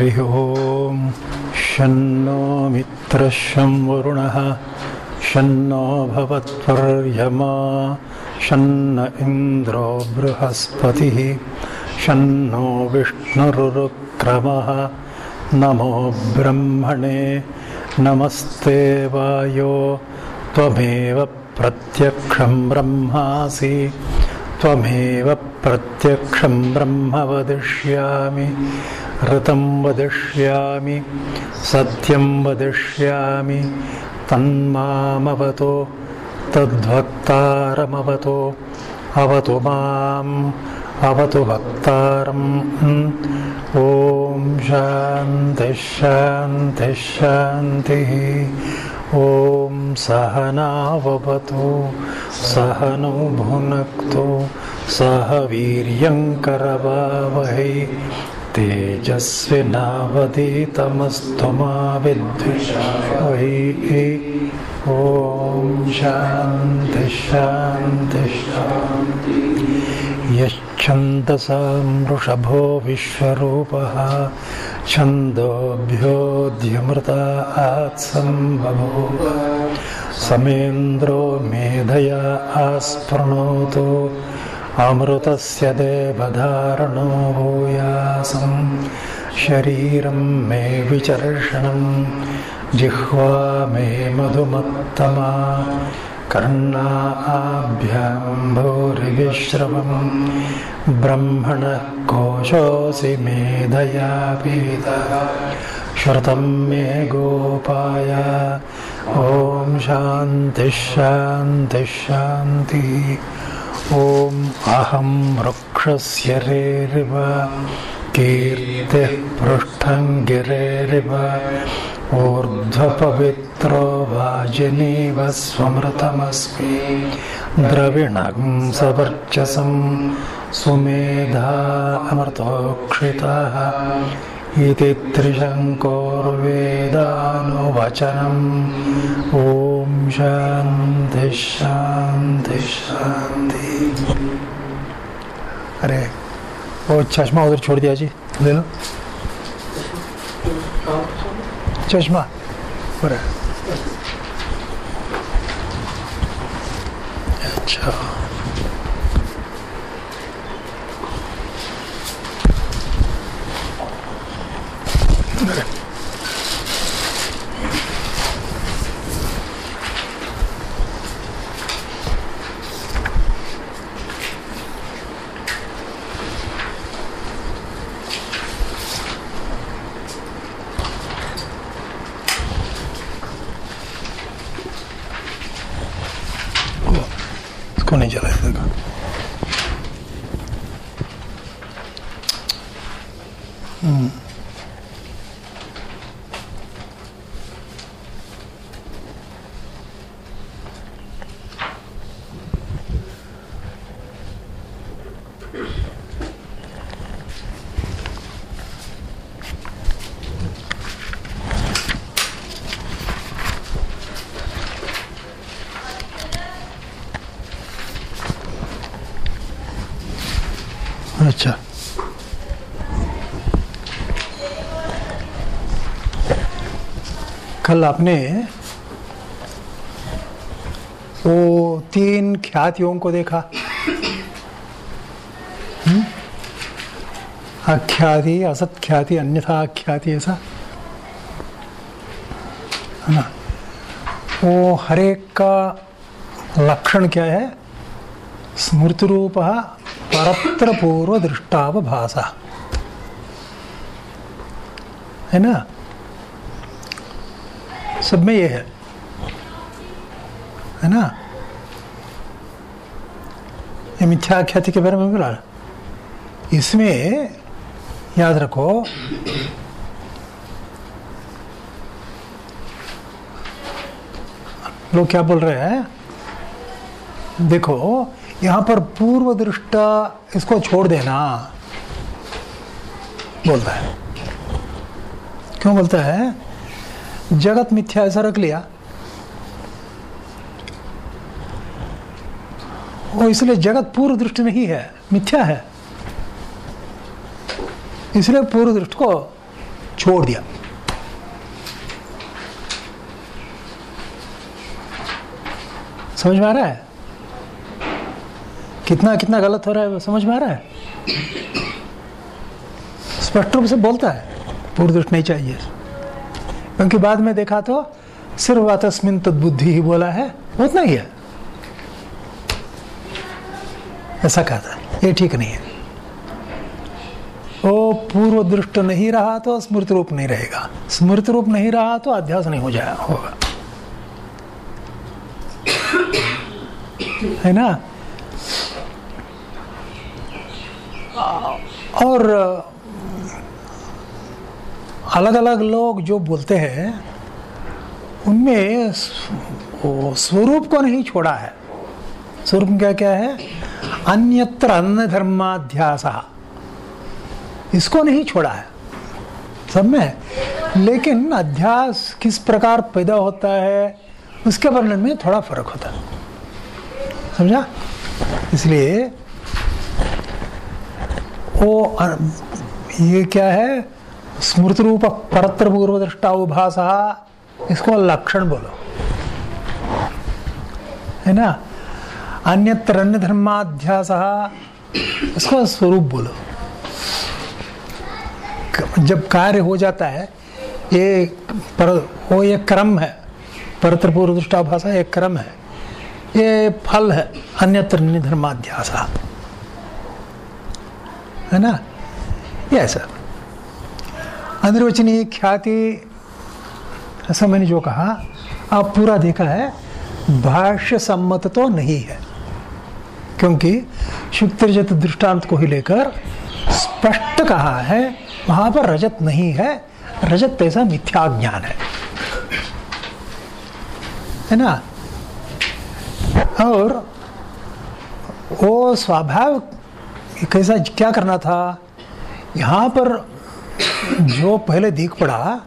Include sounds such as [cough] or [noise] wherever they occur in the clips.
हरि ओं शन्नो मित्रशं वरुणः शन्नो भवत्वर्यमा शन्न इन्द्रो बृहस्पतिः। शन्नो विष्णुरुक्रमः नमो ब्रह्मणे। नमस्ते वायो। त्वमेव प्रत्यक्षं ब्रह्मासि। त्वमेव प्रत्यक्षं ब्रह्म वदिष्यामि ऋतं वदिष्यामि सत्यं वदिष्यामि तन्मामवतो तद्भक्तारमवतो अवतु माम् अवतु भक्तारम् ॐ शान्तिः शान्तिः शान्तिः। ॐ सहनाववतु सहनौ भुनक्तु सह वीर्यङ्करवावहै तेजस्विनावधीतमस्तु मा विद्विषावहै ॐ शान्तिः शान्तिः शान्तिः। यच्छन्दसां वृषभो विश्वरूपः। छन्दोभ्योऽध्यमृतात् सम्भवोः समेन्द्रो मेधया आस्पृणोतु। अमृतस्य देवधारणो भूयासं, शरीरं मे विचर्षणं, जिह्वा मे मधुमत्तमा कर्णाभ्यां भूरिविश्रवं ब्रह्मणः कोशोऽसि मेधया पीतः श्रुतं मे गोपाय, ॐ शान्तिः। ॐ अहं वृक्षस्य रेरिव कीर्तिः पृष्ठं गिरेरिव ऊर्ध्वपवित्रो वाजिनीव स्वमृतमस्मि द्रविणं सवर्चसं सुमेधा अमृतोक्षितः। इति त्रिशङ्कोर्वेदानुवचनम् ॐ शान्तिः शान्तिः शान्तिः। अरे वो चश्मा उधर छोड़ दिया जी। ले लो। चश्मा। बरं अच्छा इसको नहीं चला देखो अच्छा कल आपने वो तीन ख्यातियों को देखा। हम्म? अख्याति, असत ख्याति, अन्यथा ख्याति, ऐसा? है ना? वो हरेक का लक्षण क्या है? स्मृति रूप परत्र पूर्व दृष्टावभाषा है ना? सब में ये है। है ना? ये मिथ्या ख्याति के बारे में बोला। इसमें याद रखो, लोग क्या बोल रहे हैं? देखो, यहाँ पर पूर्व दृष्टा, इसको छोड़ देना। बोलता है। क्यों बोलता है? जगत मिथ्या ऐसा रख लिया। और इसलिए जगत पूर्व दृष्टि नहीं है, मिथ्या है। इसलिए पूर्व दृष्टि को छोड़ दिया। समझ में आ रहा है? कितना कितना गलत हो रहा है, समझ में आ रहा है? स्पष्ट रूप से बोलता है, पूर्व दृष्टि नहीं चाहिए। क्योंकि बाद में देखा तो सिर्फ़ तस्मिन तद्बुद्धि ही बोला है, उतना ही है। ऐसा कहा था। ये ठीक नहीं है। वो पूर्व दृष्ट नहीं रहा तो स्मृति रूप नहीं रहेगा। स्मृति रूप नहीं रहा तो अध्यास नहीं हो जाए होगा। है ना? और अलग अलग लोग जो बोलते हैं, उनमें स्वरूप को नहीं छोड़ा है। स्वरूप क्या क्या है? अन्यत्र अन्य धर्माध्यास। इसको नहीं छोड़ा है। सब में लेकिन अध्यास किस प्रकार पैदा होता है, उसके वर्णन में थोड़ा फ़र्क होता है। समझा? इसलिए वो ये क्या है? स्मृति रूप परत्र पूर्व दृष्टा उभाषा इसको लक्षण बोलो। है ना? अन्यत्र अन्य धर्माध्यास इसको स्वरूप बोलो। जब कार्य हो जाता है, ये पर, वो एक क्रम है परत्र पूर्व दृष्टा भाषा एक क्रम है, ये फल है, अन्यत्र धर्माध्यास है ना? ये ऐसा। अनिर्वचनीय ख्याति, ऐसा मैंने जो कहा, आप पूरा देखा है, भाष्य सम्मत तो नहीं है। क्योंकि शुक्त रजत दृष्टांत को ही लेकर स्पष्ट कहा है, वहाँ पर रजत नहीं है, रजत ऐसा मिथ्या ज्ञान है। है ना? और वो स्वाभाविक, कैसा क्या करना था? यहाँ पर जो पहले दिख पड़ा,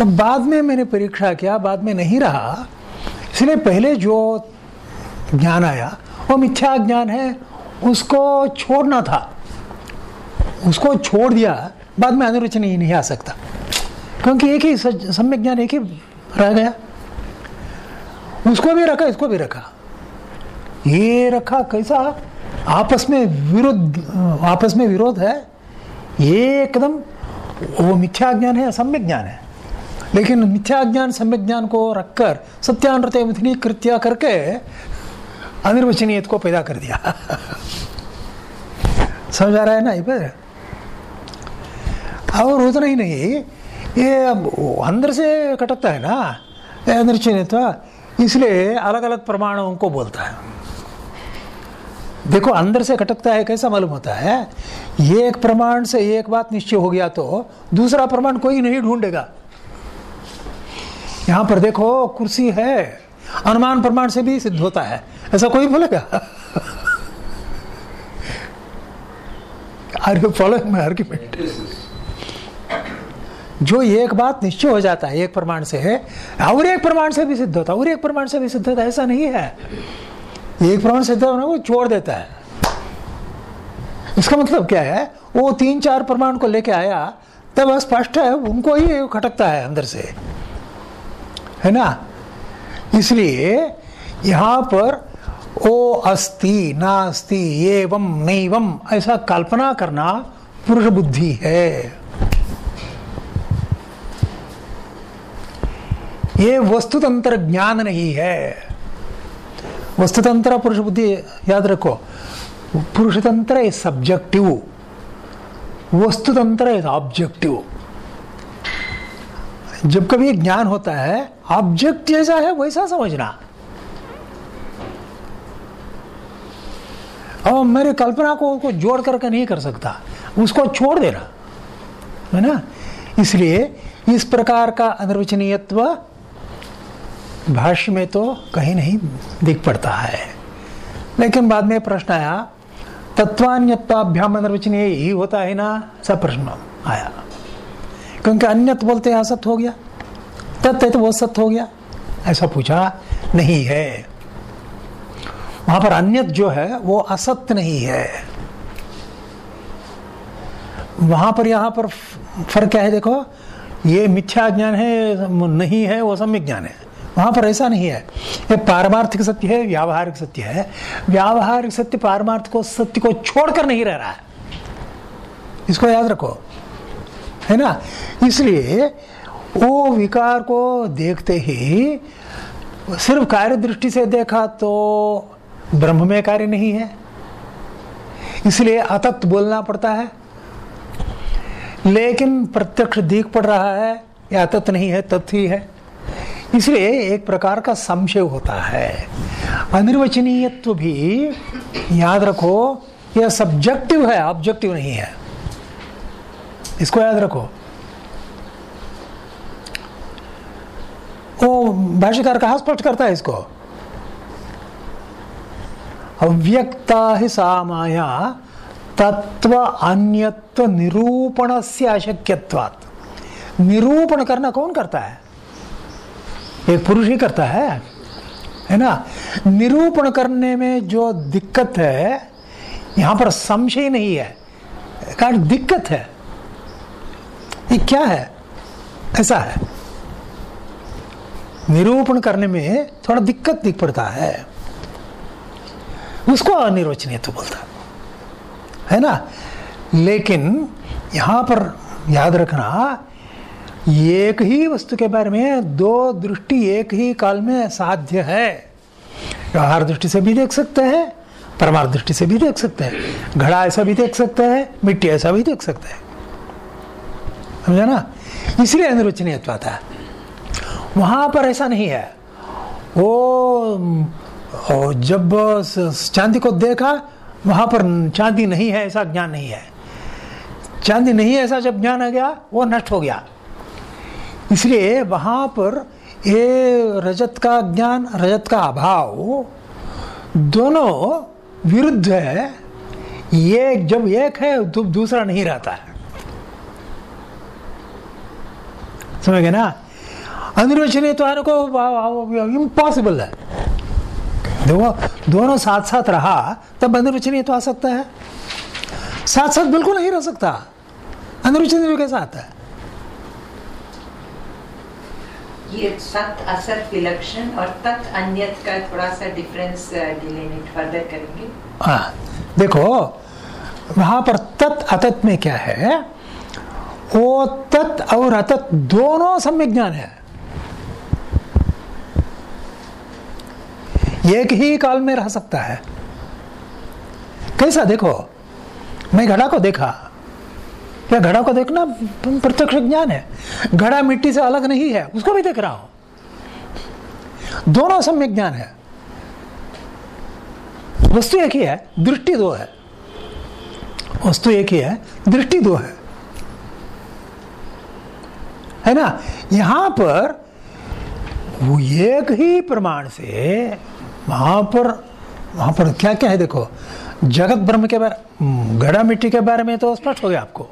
वो बाद में मैंने परीक्षा किया, बाद में नहीं रहा। इसलिए पहले जो ज्ञान आया, वो मिथ्या ज्ञान है, उसको छोड़ना था। उसको छोड़ दिया, बाद में अनुरचन ही नहीं आ सकता। क्योंकि एक ही सम्यक ज्ञान एक ही रह गया। उसको भी रखा, इसको भी रखा। ये रखा कैसा? आपस में विरोध आपस में विरोध है। ये एकदम, वो मिथ्या ज्ञान है असम्यक ज्ञान है? लेकिन मिथ्या ज्ञान, सम्यक ज्ञान को रखकर सत्यानृत मिथनी कृत्या करके अनिर्वचनीय को पैदा कर दिया। [laughs] समझ आ रहा है ना ये और उतना ही नहीं। ये अंदर से कटकता है ना, अनिर्वचनीयत्व। इसलिए अलग अलग प्रमाणों को बोलता है। देखो अंदर से खटकता है कैसा मालूम होता है? ये एक प्रमाण से एक बात निश्चय हो गया तो दूसरा प्रमाण कोई नहीं ढूंढेगा। यहाँ पर देखो कुर्सी है अनुमान प्रमाण से भी सिद्ध होता है। ऐसा कोई बोलेगा? Are you following my argument जो एक बात निश्चय हो जाता है एक प्रमाण से है और एक प्रमाण से भी सिद्ध होता है और एक प्रमाण से भी सिद्ध होता है ऐसा नहीं है। एक प्रमाण सिद्ध होना वो छोड़ देता है। इसका मतलब क्या है? वो तीन चार प्रमाण को लेके आया, तब स्पष्ट है, उनको ही खटकता है अंदर से। है ना? इसलिए यहाँ पर, ओ अस्ति, नास्ति, एवं नैवम, ऐसा कल्पना करना पुरुष बुद्धि है। ये वस्तुतंत्र ज्ञान नहीं है। वस्तुतंत्र पुरुष बुद्धि याद रखो पुरुष तंत्र इज़ सब्जेक्टिव वस्तुतंत्र इज़ ऑब्जेक्टिव जब कभी ज्ञान होता है ऑब्जेक्ट जैसा है वैसा समझना और मेरे कल्पना को, को जोड़ करके नहीं कर सकता उसको छोड़ देना है ना इसलिए इस प्रकार का अनिर्वचनीयत्व भाष्य में तो कहीं नहीं दिख पड़ता है। लेकिन बाद में प्रश्न आया तत्वान्यत्वाभ्याम निर्वचनीय ही होता है ना? सब प्रश्न आया। क्योंकि अन्यत बोलते हैं, असत हो गया। तत्व तो वो सत्य हो गया। ऐसा पूछा नहीं है। वहाँ पर अन्यत जो है, वो असत्य नहीं है। वहाँ पर यहाँ पर फ़र्क क्या है देखो? ये मिथ्या ज्ञान है, नहीं है, वो सम्यक ज्ञान है। वहाँ पर ऐसा नहीं है। ये पारमार्थिक सत्य है, व्यावहारिक सत्य है। व्यावहारिक सत्य पारमार्थिक सत्य को छोड़कर नहीं रह रहा है। इसको याद रखो। है ना? इसलिए वो विकार को देखते ही सिर्फ़ कार्य दृष्टि से देखा तो ब्रह्म में कार्य नहीं है। इसलिए अतत्व बोलना पड़ता है। लेकिन प्रत्यक्ष दीख पड़ रहा है, या तत्व नहीं है तथ्य ही है। इसलिए एक प्रकार का संशय होता है। अनिर्वचनीयत्व भी, याद रखो, यह सब्जेक्टिव है ऑब्जेक्टिव नहीं है। इसको याद रखो। वो भाष्यकार कहा स्पष्ट करता है इसको? अव्यक्ता ही सामाया, तत्व अन्यत्व निरूपण से अशक्यत्वात्। निरूपण करना कौन करता है? एक पुरुष ही करता है है ना? निरूपण करने में जो दिक्कत है, यहाँ पर संशय नहीं है। कारण दिक्कत है। ये क्या है? ऐसा है। निरूपण करने में थोड़ा दिक्कत दिख पड़ता है। उसको अनिर्वचनीय तो बोलता है ना? लेकिन यहाँ पर याद रखना एक ही वस्तु के बारे में, दो दृष्टि एक ही काल में साध्य है। व्यवहार दृष्टि से भी देख सकते हैं, परमार्थ दृष्टि से भी देख सकते हैं, घड़ा ऐसा भी देख सकते हैं, मिट्टी ऐसा भी देख सकते हैं। समझा ना? इसलिए अनिर्वचनीय आता है वहाँ पर ऐसा नहीं है। वो जब चांदी को देखा, वहाँ पर चांदी नहीं है, ऐसा ज्ञान नहीं है। चांदी नहीं है, ऐसा जब ज्ञान आ गया, वो नष्ट हो गया। इसलिए वहाँ पर ये रजत का ज्ञान, रजत का अभाव दोनों विरुद्ध है। ये जब एक है तो दूसरा नहीं रहता है। समझ गए ना? अनिर्वचनीय तो को इम्पॉसिबल है। देखो, दोनों साथ साथ रहा, तब अनिर्वचनीय तो आ सकता है। साथ साथ बिल्कुल नहीं रह सकता। अनिर्वचनीय कैसा आता है। ये सत असत विलक्षण और तत् अन्यत का थोड़ा सा डिफरेंस डिलीनेट फर्दर करेंगे। हाँ देखो, वहाँ पर तत्, अतत में क्या है? वो तत् और अतत दोनों सम्यक ज्ञान है। एक ही काल में रह सकता है। कैसा? देखो, मैं घड़ा को देखा। क्या घड़ा को देखना प्रत्यक्ष ज्ञान है? घड़ा मिट्टी से अलग नहीं है, उसको भी देख रहा हूँ। दोनों सम्यक ज्ञान है। वस्तु एक ही है, दृष्टि दो है। वस्तु एक ही है, दृष्टि दो है। है ना? यहाँ पर वो एक ही प्रमाण से वहाँ पर वहाँ पर क्या क्या है देखो। जगत ब्रह्म के बारे, घड़ा मिट्टी के बारे में तो स्पष्ट हो गया आपको।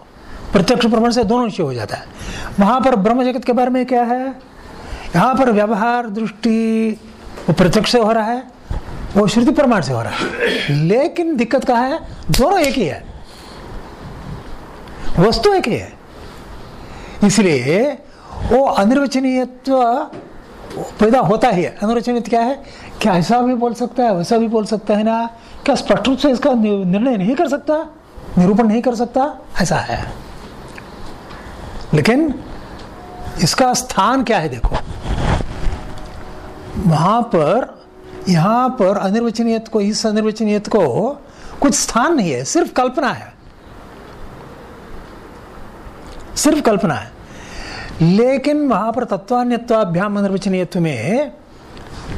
प्रत्यक्ष प्रमाण से दोनों निश्चय हो जाता है। वहाँ पर ब्रह्म जगत के बारे में क्या है? यहाँ पर व्यवहार दृष्टि वो प्रत्यक्ष से हो रहा है, वो श्रुति प्रमाण से हो रहा है। लेकिन दिक्कत कहा है? दोनों एक ही है। वस्तु एक ही है। इसलिए वो अनिर्वचनीयत्व पैदा होता ही है। अनिर्वचनीय क्या है? क्या ऐसा भी बोल सकता है, वैसा भी बोल सकता है ना? क्या स्पष्ट रूप से इसका निर्णय नहीं कर सकता? निरूपण नहीं कर सकता? ऐसा है। लेकिन इसका स्थान क्या है देखो। वहाँ पर, यहाँ पर अनिर्वचनीयत को, इस अनिर्वचनीयत को कुछ स्थान नहीं है, सिर्फ़ कल्पना है। सिर्फ़ कल्पना है। लेकिन वहाँ पर तत्वान्यत्वाभ्याम अनिर्वचनीयत्व में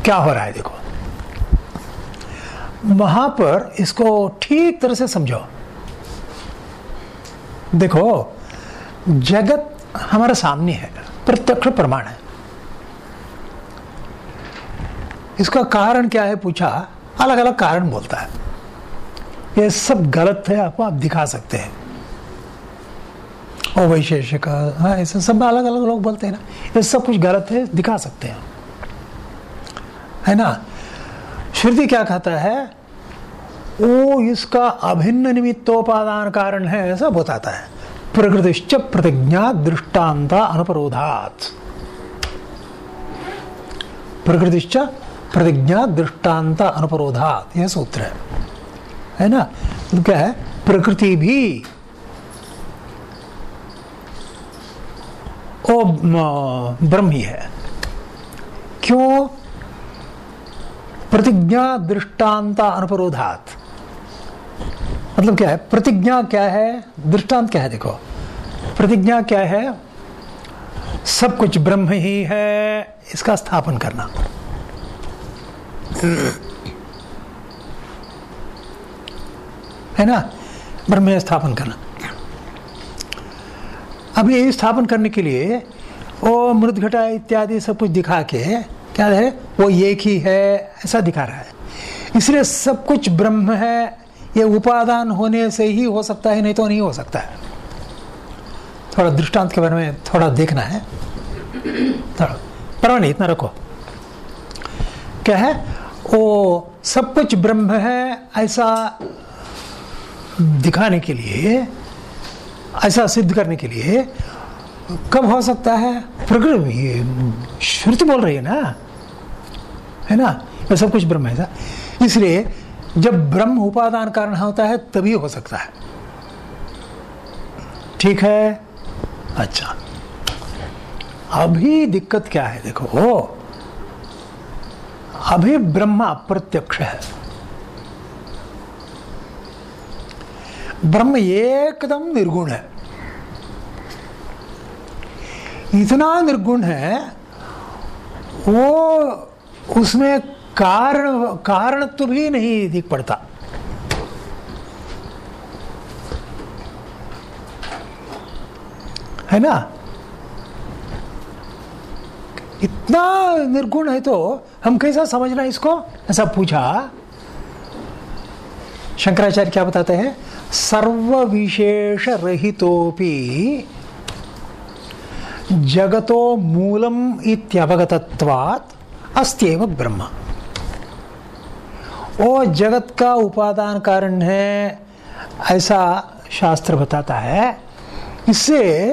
क्या हो रहा है देखो। वहाँ पर इसको ठीक तरह से समझो। देखो जगत हमारे सामने है, प्रत्यक्ष प्रमाण है। इसका कारण क्या है पूछा? अलग अलग कारण बोलता है। ये सब गलत है, आपको आप दिखा सकते हैं। वैशेषिक हाँ ऐसे सब अलग अलग लोग बोलते हैं ना, ये सब कुछ गलत है, दिखा सकते हैं। है ना? श्रुति क्या कहता है? वो इसका अभिन्न निमित्तोपादान कारण है, ऐसा बताता है। प्रकृतिश्च प्रतिज्ञा दृष्टांत अनुपरोधात। प्रकृतिश्च प्रतिज्ञा दृष्टांत अनुपरोधात, यह सूत्र है। है ना? तो क्या है? प्रकृति भी ओ ब्रह्म ही है। क्यों? प्रतिज्ञा दृष्टांत अनुपरोधात। मतलब क्या है? प्रतिज्ञा क्या है? दृष्टांत क्या है? देखो। प्रतिज्ञा क्या है? सब कुछ ब्रह्म ही है, इसका स्थापन करना। है ना? ब्रह्म स्थापन करना। अब ये स्थापन करने के लिए वो मृद घटा इत्यादि सब कुछ दिखा के क्या है? वो एक ही है, ऐसा दिखा रहा है। इसलिए सब कुछ ब्रह्म है ये उपादान होने से ही हो सकता है, नहीं तो नहीं हो सकता है। थोड़ा दृष्टांत के बारे में थोड़ा देखना है। थोड़ा। इतना रखो। क्या है? वो सब कुछ ब्रह्म है, ऐसा दिखाने के लिए, ऐसा सिद्ध करने के लिए, कब हो सकता है? प्रकृति श्रुति बोल रही है ना? है ना? ये सब कुछ ब्रह्म है इसलिए जब ब्रह्म उपादान कारण होता है, तभी हो सकता है। ठीक है? अच्छा। अभी दिक्कत क्या है, देखो। ओ, अभी ब्रह्म अप्रत्यक्ष है। ब्रह्म एकदम निर्गुण है। इतना निर्गुण है, वो उसमें कारण कारण तो भी नहीं दिख पड़ता। है ना? इतना निर्गुण है तो हम कैसा समझना इसको? ऐसा पूछा। शंकराचार्य क्या बताते हैं? सर्व विशेष रहितोपि जगतो मूलम इत्यवगतत्वात् अस्त्येव ब्रह्म। वो जगत का उपादान कारण है, ऐसा शास्त्र बताता है। इससे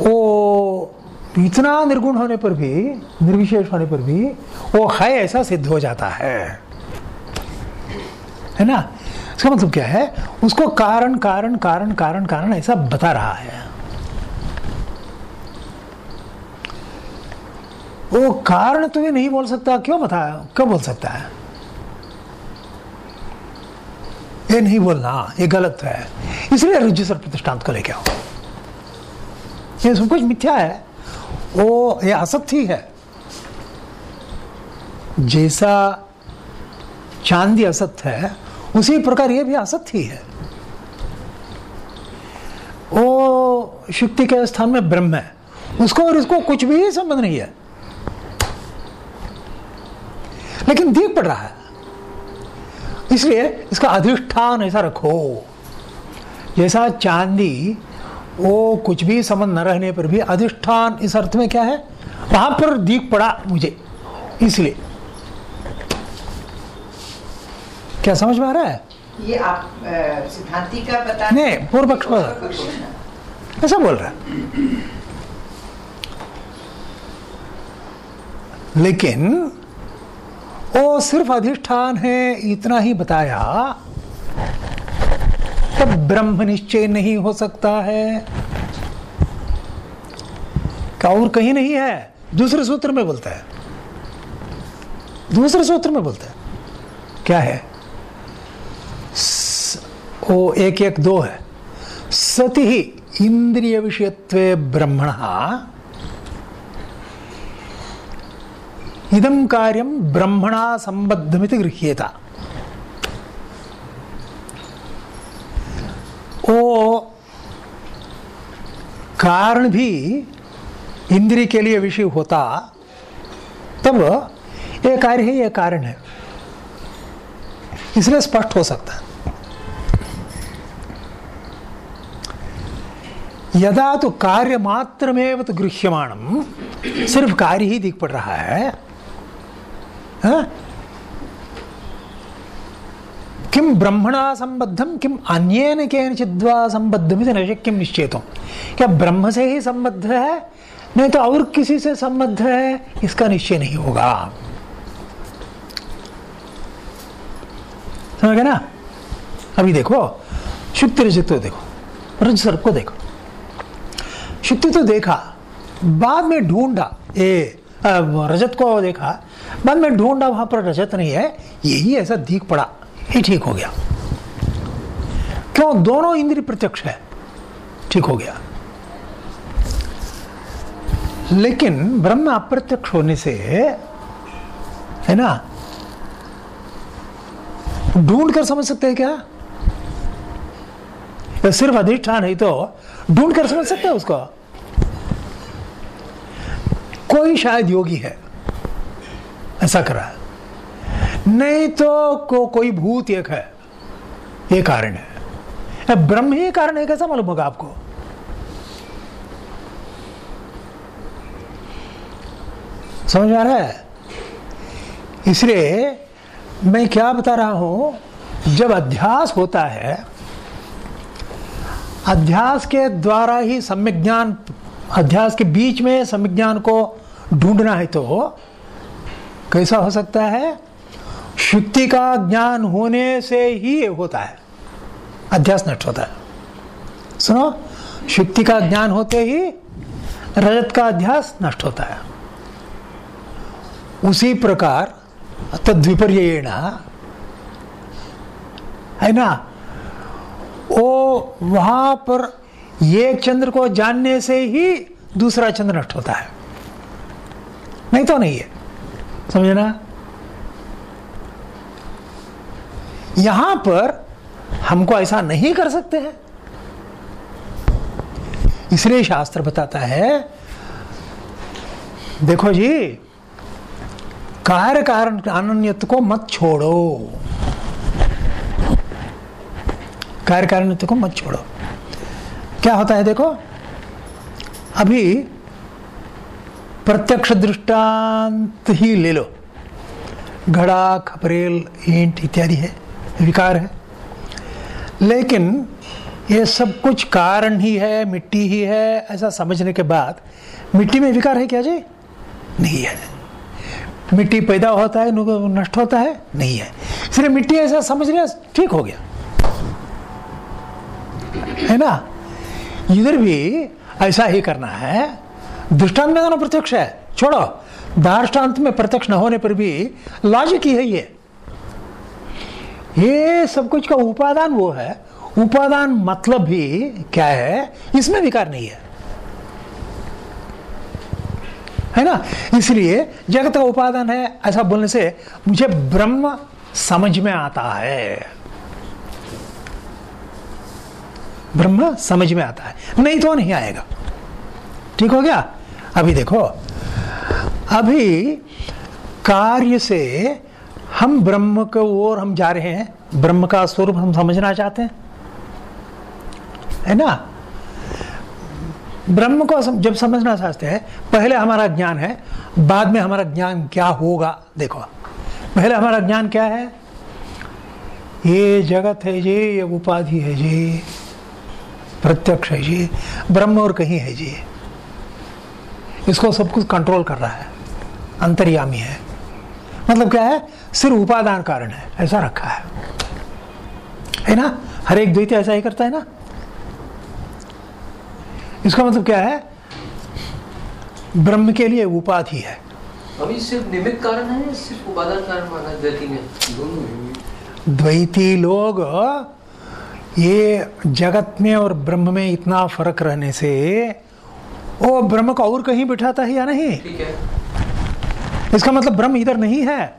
वो इतना निर्गुण होने पर भी, निर्विशेष होने पर भी वो है ऐसा सिद्ध हो जाता है। है ना? इसका मतलब क्या है? उसको कारण कारण कारण कारण कारण ऐसा बता रहा है। वो कारण तुम्हें नहीं बोल सकता, क्यों बता, क्यों बोल सकता है? ये नहीं बोलना ये गलत है। इसलिए रजिस्टर प्रतिष्ठांत को लेके आओ। ये सब कुछ मिथ्या है। वो, ये असत ही है। जैसा चांदी असत है, उसी प्रकार ये भी असत ही है। वो शुक्ति के स्थान में ब्रह्म है। उसको और इसको कुछ भी संबंध नहीं है। लेकिन दिख पड़ रहा है। इसलिए इसका अधिष्ठान ऐसा रखो। जैसा चांदी वो कुछ भी संबंध न रहने पर भी अधिष्ठान इस अर्थ में क्या है? वहाँ पर दीख पड़ा मुझे इसलिए। क्या समझ में आ रहा है? ये आप सिद्धांति का बता नहीं पूर्व पक्ष को ऐसा बोल रहा है। लेकिन वो सिर्फ़ अधिष्ठान है, इतना ही बताया। तब ब्रह्म निश्चय नहीं हो सकता है। क्या और कहीं नहीं है? दूसरे सूत्र में बोलता है। दूसरे सूत्र में बोलता है। क्या है? वो एक एक दो है। सती ही इंद्रिय विषयत्व ब्रह्मण इदम कार्यम ब्रह्मणा संबद्धमित गृह्यता। वो कारण भी इंद्रिय के लिए विषय होता, तब ये कार्य है ये कारण। है इसलिए स्पष्ट हो सकता। है यदा तो कार्य मात्र में तो गृह्यमाणम सिर्फ़ कार्य ही दिख पड़ रहा है हा? किम ब्रह्मणा संबद्धम किम अन्येन केनचिद्वा संबद्धम इति न शक्यम क्या ब्रह्म से ही संबद्ध है? नहीं तो और किसी से संबद्ध है? इसका निश्चय नहीं होगा। समझ ना? अभी देखो, शुक्ति रजत को देखो, रज सर्प को देखो। शुक्ति तो देखा, बाद में ढूंढा, ए रजत को देखा बाद में ढूंढा वहाँ पर रजत नहीं है, यही ऐसा दीख पड़ा, ये ठीक हो गया। क्यों? दोनों इंद्रिय प्रत्यक्ष है, ठीक हो गया। लेकिन ब्रह्म अप्रत्यक्ष होने से, है ना? ढूंढ कर समझ सकते हैं क्या? या सिर्फ़ अधिष्ठान है तो ढूंढ कर समझ सकते हैं उसको? कोई शायद योगी है। ऐसा कर है। नहीं तो को, कोई भूत एक है। ये कारण है। ब्रह्म ही कारण है कैसा मालूम होगा आपको? समझ आ रहा है? इसलिए मैं क्या बता रहा हूँ जब अध्यास होता है अध्यास के द्वारा ही सम्यक ज्ञान अध्यास के बीच में सम्यक ज्ञान को ढूंढना है तो कैसा हो सकता है? शुक्ति का ज्ञान होने से ही होता है। अध्यास नष्ट होता है। सुनो, शुक्ति का ज्ञान होते ही रजत का अध्यास नष्ट होता है। उसी प्रकार तद्विपर्यण, है ना? वो वहाँ पर एक चंद्र को जानने से ही दूसरा चंद्र नष्ट होता है। नहीं तो नहीं है। समझे ना? यहाँ पर हमको ऐसा नहीं कर सकते हैं। इसलिए शास्त्र बताता है, देखो जी कार्य कारण अनन्यत्व को मत छोड़ो। कार्य कारणत्व को मत छोड़ो। क्या होता है देखो? अभी प्रत्यक्ष दृष्टांत ही ले लो। घड़ा, खपरेल, ईंट इत्यादि है, विकार है। लेकिन ये सब कुछ कारण ही है, मिट्टी ही है, ऐसा समझने के बाद मिट्टी में विकार है क्या जी? नहीं है। मिट्टी पैदा होता है नष्ट होता है, नहीं है। इसलिए मिट्टी ऐसा समझ लिया, ठीक हो गया। है ना? इधर भी ऐसा ही करना है। दृष्टांत में दोनों प्रत्यक्ष है। छोड़ो। दार्ष्टान्त में प्रत्यक्ष न होने पर भी लॉजिक ही है ये। ये सब कुछ का उपादान वो है। उपादान मतलब भी क्या है? इसमें विकार नहीं है। है ना? इसलिए जगत का उपादान है, ऐसा बोलने से मुझे ब्रह्म समझ में आता है। ब्रह्म समझ में आता है। नहीं तो नहीं आएगा। ठीक हो गया? अभी देखो, अभी कार्य से हम ब्रह्म को ओर हम जा रहे हैं। ब्रह्म का स्वरूप हम समझना चाहते हैं। है ना? ब्रह्म को जब समझना चाहते हैं, पहले हमारा ज्ञान है, बाद में हमारा ज्ञान क्या होगा? देखो, पहले हमारा ज्ञान क्या है? ये जगत है जी, ये उपाधि है जी। प्रत्यक्ष है जी। ब्रह्म और कहीं है जी। इसको सब कुछ कंट्रोल कर रहा है। अंतर्यामी है। मतलब क्या है? सिर्फ़ उपादान कारण है। ऐसा रखा है। है ना? हर एक द्वैत ऐसा ही करता है ना? इसका मतलब क्या है? ब्रह्म के लिए उपाधि है। अभी सिर्फ़ निमित्त कारण है सिर्फ़ उपादान कारण माना द्वैती ने दोनों द्वैती लोग ये जगत में और ब्रह्म में इतना फ़र्क रहने से वो ब्रह्म को और कहीं बिठाता है या नहीं? ठीक है। इसका मतलब ब्रह्म इधर नहीं है।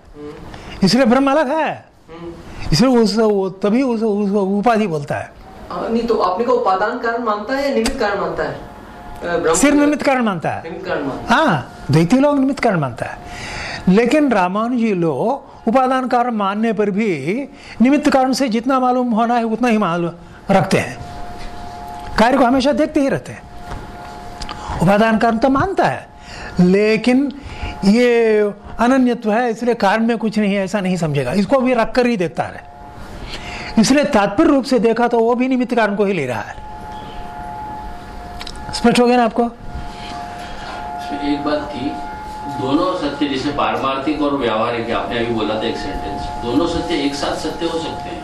इसलिए ब्रह्म अलग है। हम्म। इसलिए उस वो तभी उस, उस उपाधि बोलता है। हाँ, नहीं तो आपने का उपादान कारण मानता है निमित्त कारण मानता है? सिर्फ़ निमित्त कारण मानता है। निमित्त कारण मानता हाँ। द्वैती लोग निमित्त कारण मानता है। लेकिन रामानुजी लोग उपादान कारण मानने पर भी, निमित्त कारण से जितना मालूम होना है, उतना ही मालूम रखते हैं। कार्य को हमेशा देखते ही रहते हैं। उपादान कारण तो मानता है, लेकिन ये अनन्यत्व है, इसलिए कारण में कुछ नहीं है, ऐसा नहीं समझेगा। इसको भी रख कर ही देखता है। इसलिए तात्पर्य रूप से देखा तो वो भी निमित्त कारण को ही ले रहा है। स्पष्ट हो गया ना आपको? एक बात थी दोनों सत्य जैसे पारमार्थिक और व्यावहारिक आपने अभी बोला था एक सेंटेंस दोनों सत्य एक साथ सत्य हो सकते हैं।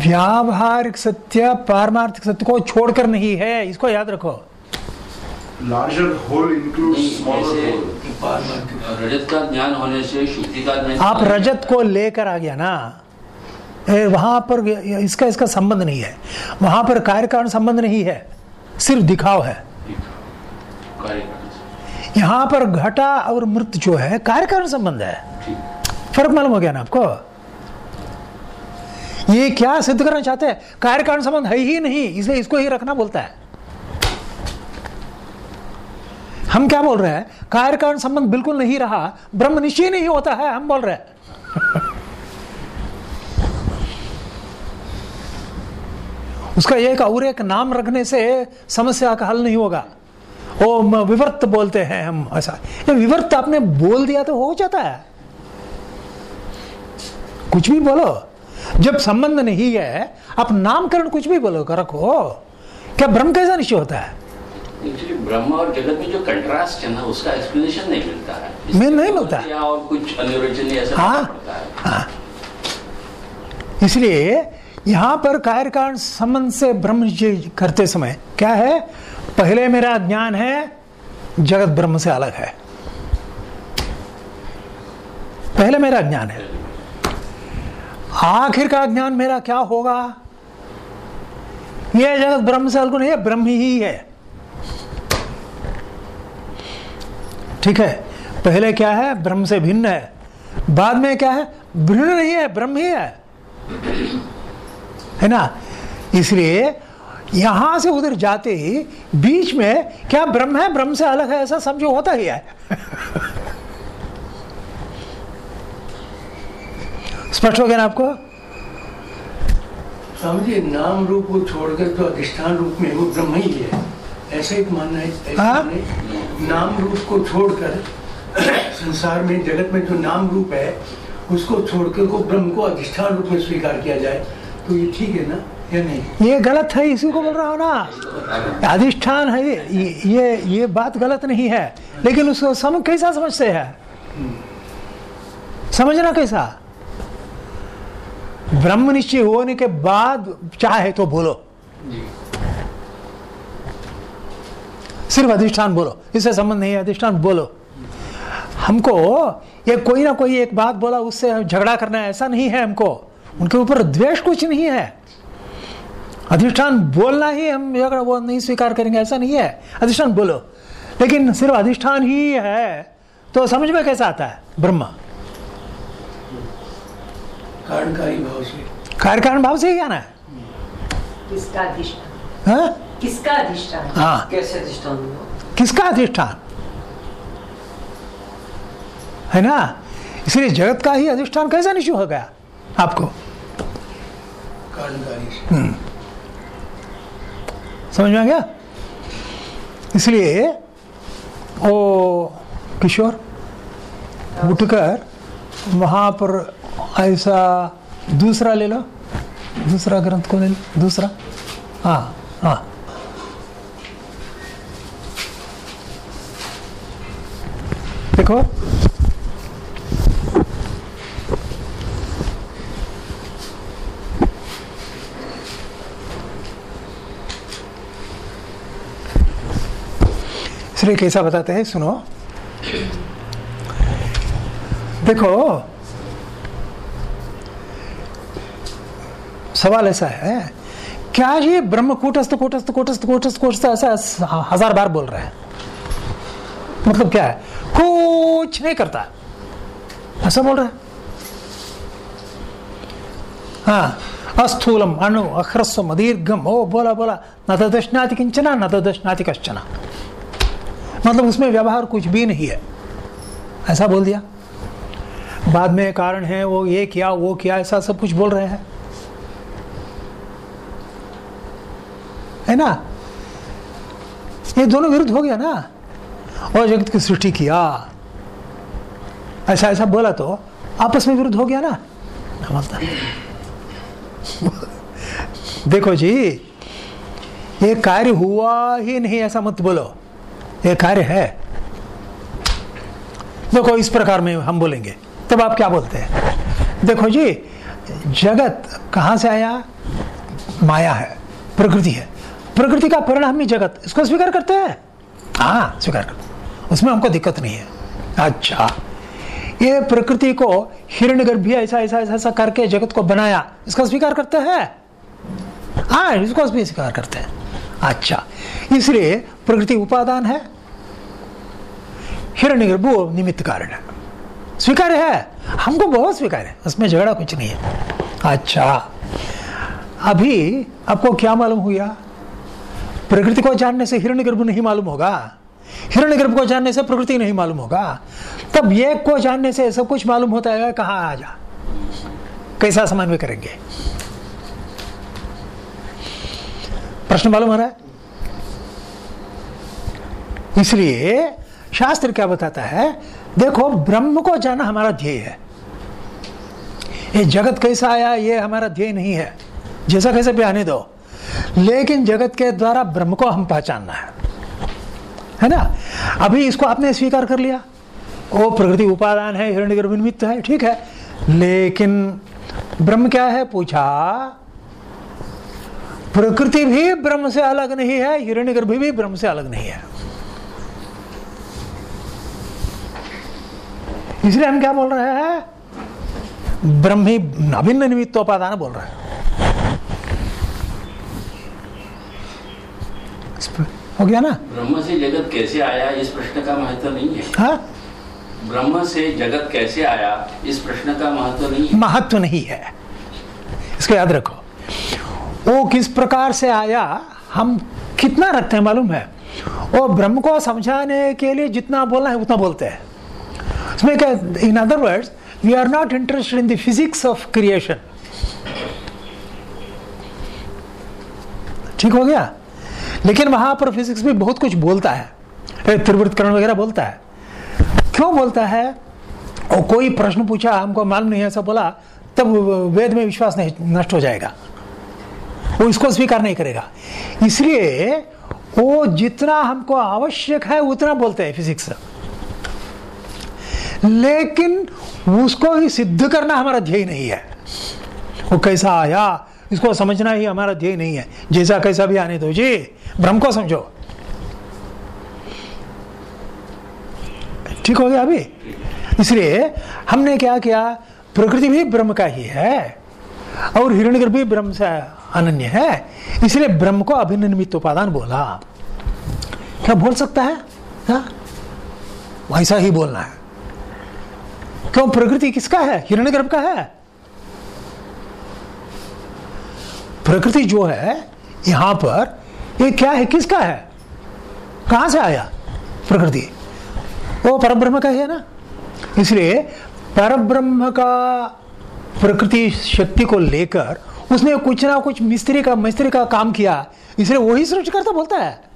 व्यावहारिक सत्य पारमार्थिक सत्य को छोड़कर नहीं है इसको याद रखो। Whole. पारमार्थिक रजत का ज्ञान होने से शुद्धि का ज्ञान आप रजत को लेकर आ गया ना ए, वहाँ पर इसका इसका संबंध नहीं है। वहाँ पर कार्य कारण संबंध नहीं है सिर्फ़ दिखाव है। से यहाँ पर घटा और मृत जो है कार्य कारण संबंध है। फ़र्क मालूम हो गया ना आपको? ये क्या सिद्ध करना चाहते हैं? कार्य कारण संबंध है ही नहीं, इसलिए इसको ही रखना बोलता है। हम क्या बोल रहे हैं? कार्य कारण संबंध बिल्कुल नहीं रहा, ब्रह्म निश्चय नहीं होता है, हम बोल रहे हैं। उसका एक और एक नाम रखने से समस्या का हल नहीं होगा। म- विवर्त बोलते हैं हम ऐसा। ये विवर्त आपने बोल दिया तो हो जाता है। कुछ भी बोलो। जब संबंध नहीं है आप नामकरण कुछ भी बोलो रखो। क्या ब्रह्म कैसा निश्चय होता है? एक्चुअली ब्रह्म और जगत में जो कंट्रास्ट है ना उसका एक्सप्लेनेशन नहीं मिलता है। में नहीं मिलता। या और कुछ ऐसा हाँ। है। इसलिए यहाँ पर कार्य कारण संबंध से ब्रह्म करते समय क्या है? पहले मेरा ज्ञान है, जगत ब्रह्म से अलग है। पहले मेरा ज्ञान है। आखिर का ज्ञान मेरा क्या होगा? यह जगत ब्रह्म से अलग नहीं है, ब्रह्म ही है। ठीक है? पहले क्या है? ब्रह्म से भिन्न है। बाद में क्या है? भिन्न नहीं है, ब्रह्म ही है। है ना? इसलिए यहाँ से उधर जाते ही बीच में क्या ब्रह्म है? ब्रह्म से अलग है ऐसा समझो होता ही है। स्पष्ट हो गया ना आपको? जी नाम रूप को छोड़कर तो अधिष्ठान रूप में वो ब्रह्म ही है। ऐसा एक मानना है हाँ? मानना है। नाम रूप को छोड़कर संसार में जगत में जो नाम रूप है उसको छोड़कर को ब्रह्म को अधिष्ठान रूप में स्वीकार किया जाए तो ये ठीक है ना? या नहीं? ये गलत है इसी को बोल रहा हूँ ना। अधिष्ठान है ये ये ये बात गलत नहीं है लेकिन उसको सम कैसा समझते हैं? समझना कैसा? ब्रह्म निश्चय होने के बाद चाहे तो बोलो। सिर्फ़ अधिष्ठान बोलो इससे संबंध नहीं है अधिष्ठान बोलो। हमको ये कोई ना कोई एक बात बोला उससे झगड़ा करना है ऐसा नहीं है हमको। उनके ऊपर द्वेष कुछ नहीं है। अधिष्ठान बोलना ही हम झगड़ा वो नहीं स्वीकार करेंगे ऐसा नहीं है। अधिष्ठान बोलो। लेकिन सिर्फ़ अधिष्ठान ही है तो समझ में कैसा आता है? ब्रह्म। कारणकारी भाव से। कार्य कारण भाव से ही आना है। किसका अधिष्ठान? हाँ? किसका अधिष्ठान? हाँ। कैसे अधिष्ठान किसका अधिष्ठान? है ना? इसलिए जगत का ही अधिष्ठान कैसा निश्चय हो गया आपको? कारणकारी। से समझ में आ गया? इसलिए ओ किशोर उठकर वहाँ पर ऐसा दूसरा ले लो। दूसरा ग्रंथ को ले लो? दूसरा? हाँ हाँ। देखो इसलिए कैसा बताते हैं? सुनो। देखो, सवाल ऐसा है, क्या ये ब्रह्म कूटस्थ कूटस्थ कूटस्थ कूटस्थ कूटस्थ ऐसा हज़ार बार बोल रहे हैं? मतलब क्या है? कुछ नहीं करता। ऐसा बोल रहा है? हाँ अस्थूलम, अणु अख्रस्व अदीर्घम ओ, बोला बोला। न तदश्नाति किंचना न तदश्नाति कश्चना। मतलब उसमें व्यवहार कुछ भी नहीं है। ऐसा बोल दिया। बाद में कारण है, वो ये किया, वो किया, ऐसा सब कुछ बोल रहे हैं। है ना? ये दोनों विरुद्ध हो गया ना? और जगत की सृष्टि किया। ऐसा ऐसा बोला तो आपस में विरुद्ध हो गया ना? बोलता देखो जी, ये कार्य हुआ ही नहीं, ऐसा मत बोलो। ये कार्य है। देखो, इस प्रकार में हम बोलेंगे। तब आप क्या बोलते हैं? देखो जी, जगत कहाँ से आया? माया है, प्रकृति है। प्रकृति का परिणाम ही जगत। इसको स्वीकार करते हैं? हाँ स्वीकार करते उसमें हमको दिक्कत नहीं है। अच्छा ये प्रकृति को हिरण गर्भी ऐसा ऐसा ऐसा ऐसा करके जगत को बनाया, इसका स्वीकार करते हैं? हाँ इसको भी स्वीकार करते हैं। अच्छा इसलिए प्रकृति उपादान है हिरण्य गर्भ वो निमित्त कारण। है स्वीकार है? हमको बहुत स्वीकार है। उसमें झगड़ा कुछ नहीं है। अच्छा। अभी आपको क्या मालूम हुआ? प्रकृति को जानने से हिरण्य गर्भ नहीं मालूम होगा। हिरण्य गर्भ को जानने से प्रकृति नहीं मालूम होगा। तब एक को जानने से सब कुछ मालूम होता है, कहा आ जा? कैसा समन्वय करेंगे? प्रश्न मालूम हो रहा है? इसलिए शास्त्र क्या बताता है? देखो, ब्रह्म को जाना हमारा ध्येय है। ये जगत कैसा आया, ये हमारा ध्येय नहीं है। जैसा कैसे भी आने दो? लेकिन जगत के द्वारा ब्रह्म को हम पहचानना है। है ना? अभी इसको आपने स्वीकार कर लिया। वो प्रकृति उपादान है, हिरण्य निमित्त है, ठीक है। लेकिन ब्रह्म क्या है? पूछा, प्रकृति भी ब्रह्म से अलग नहीं है, हिरण्य भी ब्रह्म से अलग नहीं है। इसलिए हम क्या बोल रहे हैं? ब्रह्म ही अभिन्न निमित्तोपादान बोल रहे हैं। हो गया ना? ब्रह्म से जगत कैसे आया इस प्रश्न का महत्व नहीं है। हाँ? ब्रह्म से जगत कैसे आया इस प्रश्न का महत्व नहीं है। महत्व नहीं है। इसको याद रखो। वो किस प्रकार से आया हम कितना रखते हैं मालूम है? वो ब्रह्म को समझाने के लिए जितना बोलना है उतना बोलते हैं। इसमें क्या in other words we are not interested in the physics of creation ठीक हो गया? लेकिन वहाँ पर फिजिक्स भी बहुत कुछ बोलता है। त्रिवृतकरण वगैरह बोलता है। क्यों बोलता है? और कोई प्रश्न पूछा, हमको मालूम नहीं ऐसा बोला, तब वेद में विश्वास नहीं, नष्ट हो जाएगा। वो इसको स्वीकार नहीं करेगा। इसलिए, वो जितना हमको आवश्यक है, उतना बोलते हैं फिजिक्स लेकिन उसको ही सिद्ध करना हमारा ध्येय नहीं है। वो कैसा आया, इसको समझना ही हमारा ध्येय नहीं है। जैसा कैसा भी आने दो। जी, ब्रह्म को समझो। ठीक हो गया अभी? इसलिए हमने क्या किया, प्रकृति भी ब्रह्म का ही है और हिरण्य भी ब्रह्म से अनन्य है। इसलिए ब्रह्म को अभिन्न निमित्त उपादान बोला। क्या बोल सकता है? हा? वैसा ही बोलना है। क्यों? प्रकृति किसका है? हिरण्य का है। प्रकृति जो है, यहाँ पर, ये क्या है? किसका है? कहाँ से आया? प्रकृति। वो परब्रह्म का ही ना? इसलिए परब्रह्म का प्रकृति शक्ति को लेकर उसने कुछ ना कुछ मिस्त्री का मिस्त्री का काम किया। इसलिए वही सृष्टिकर्ता बोलता है।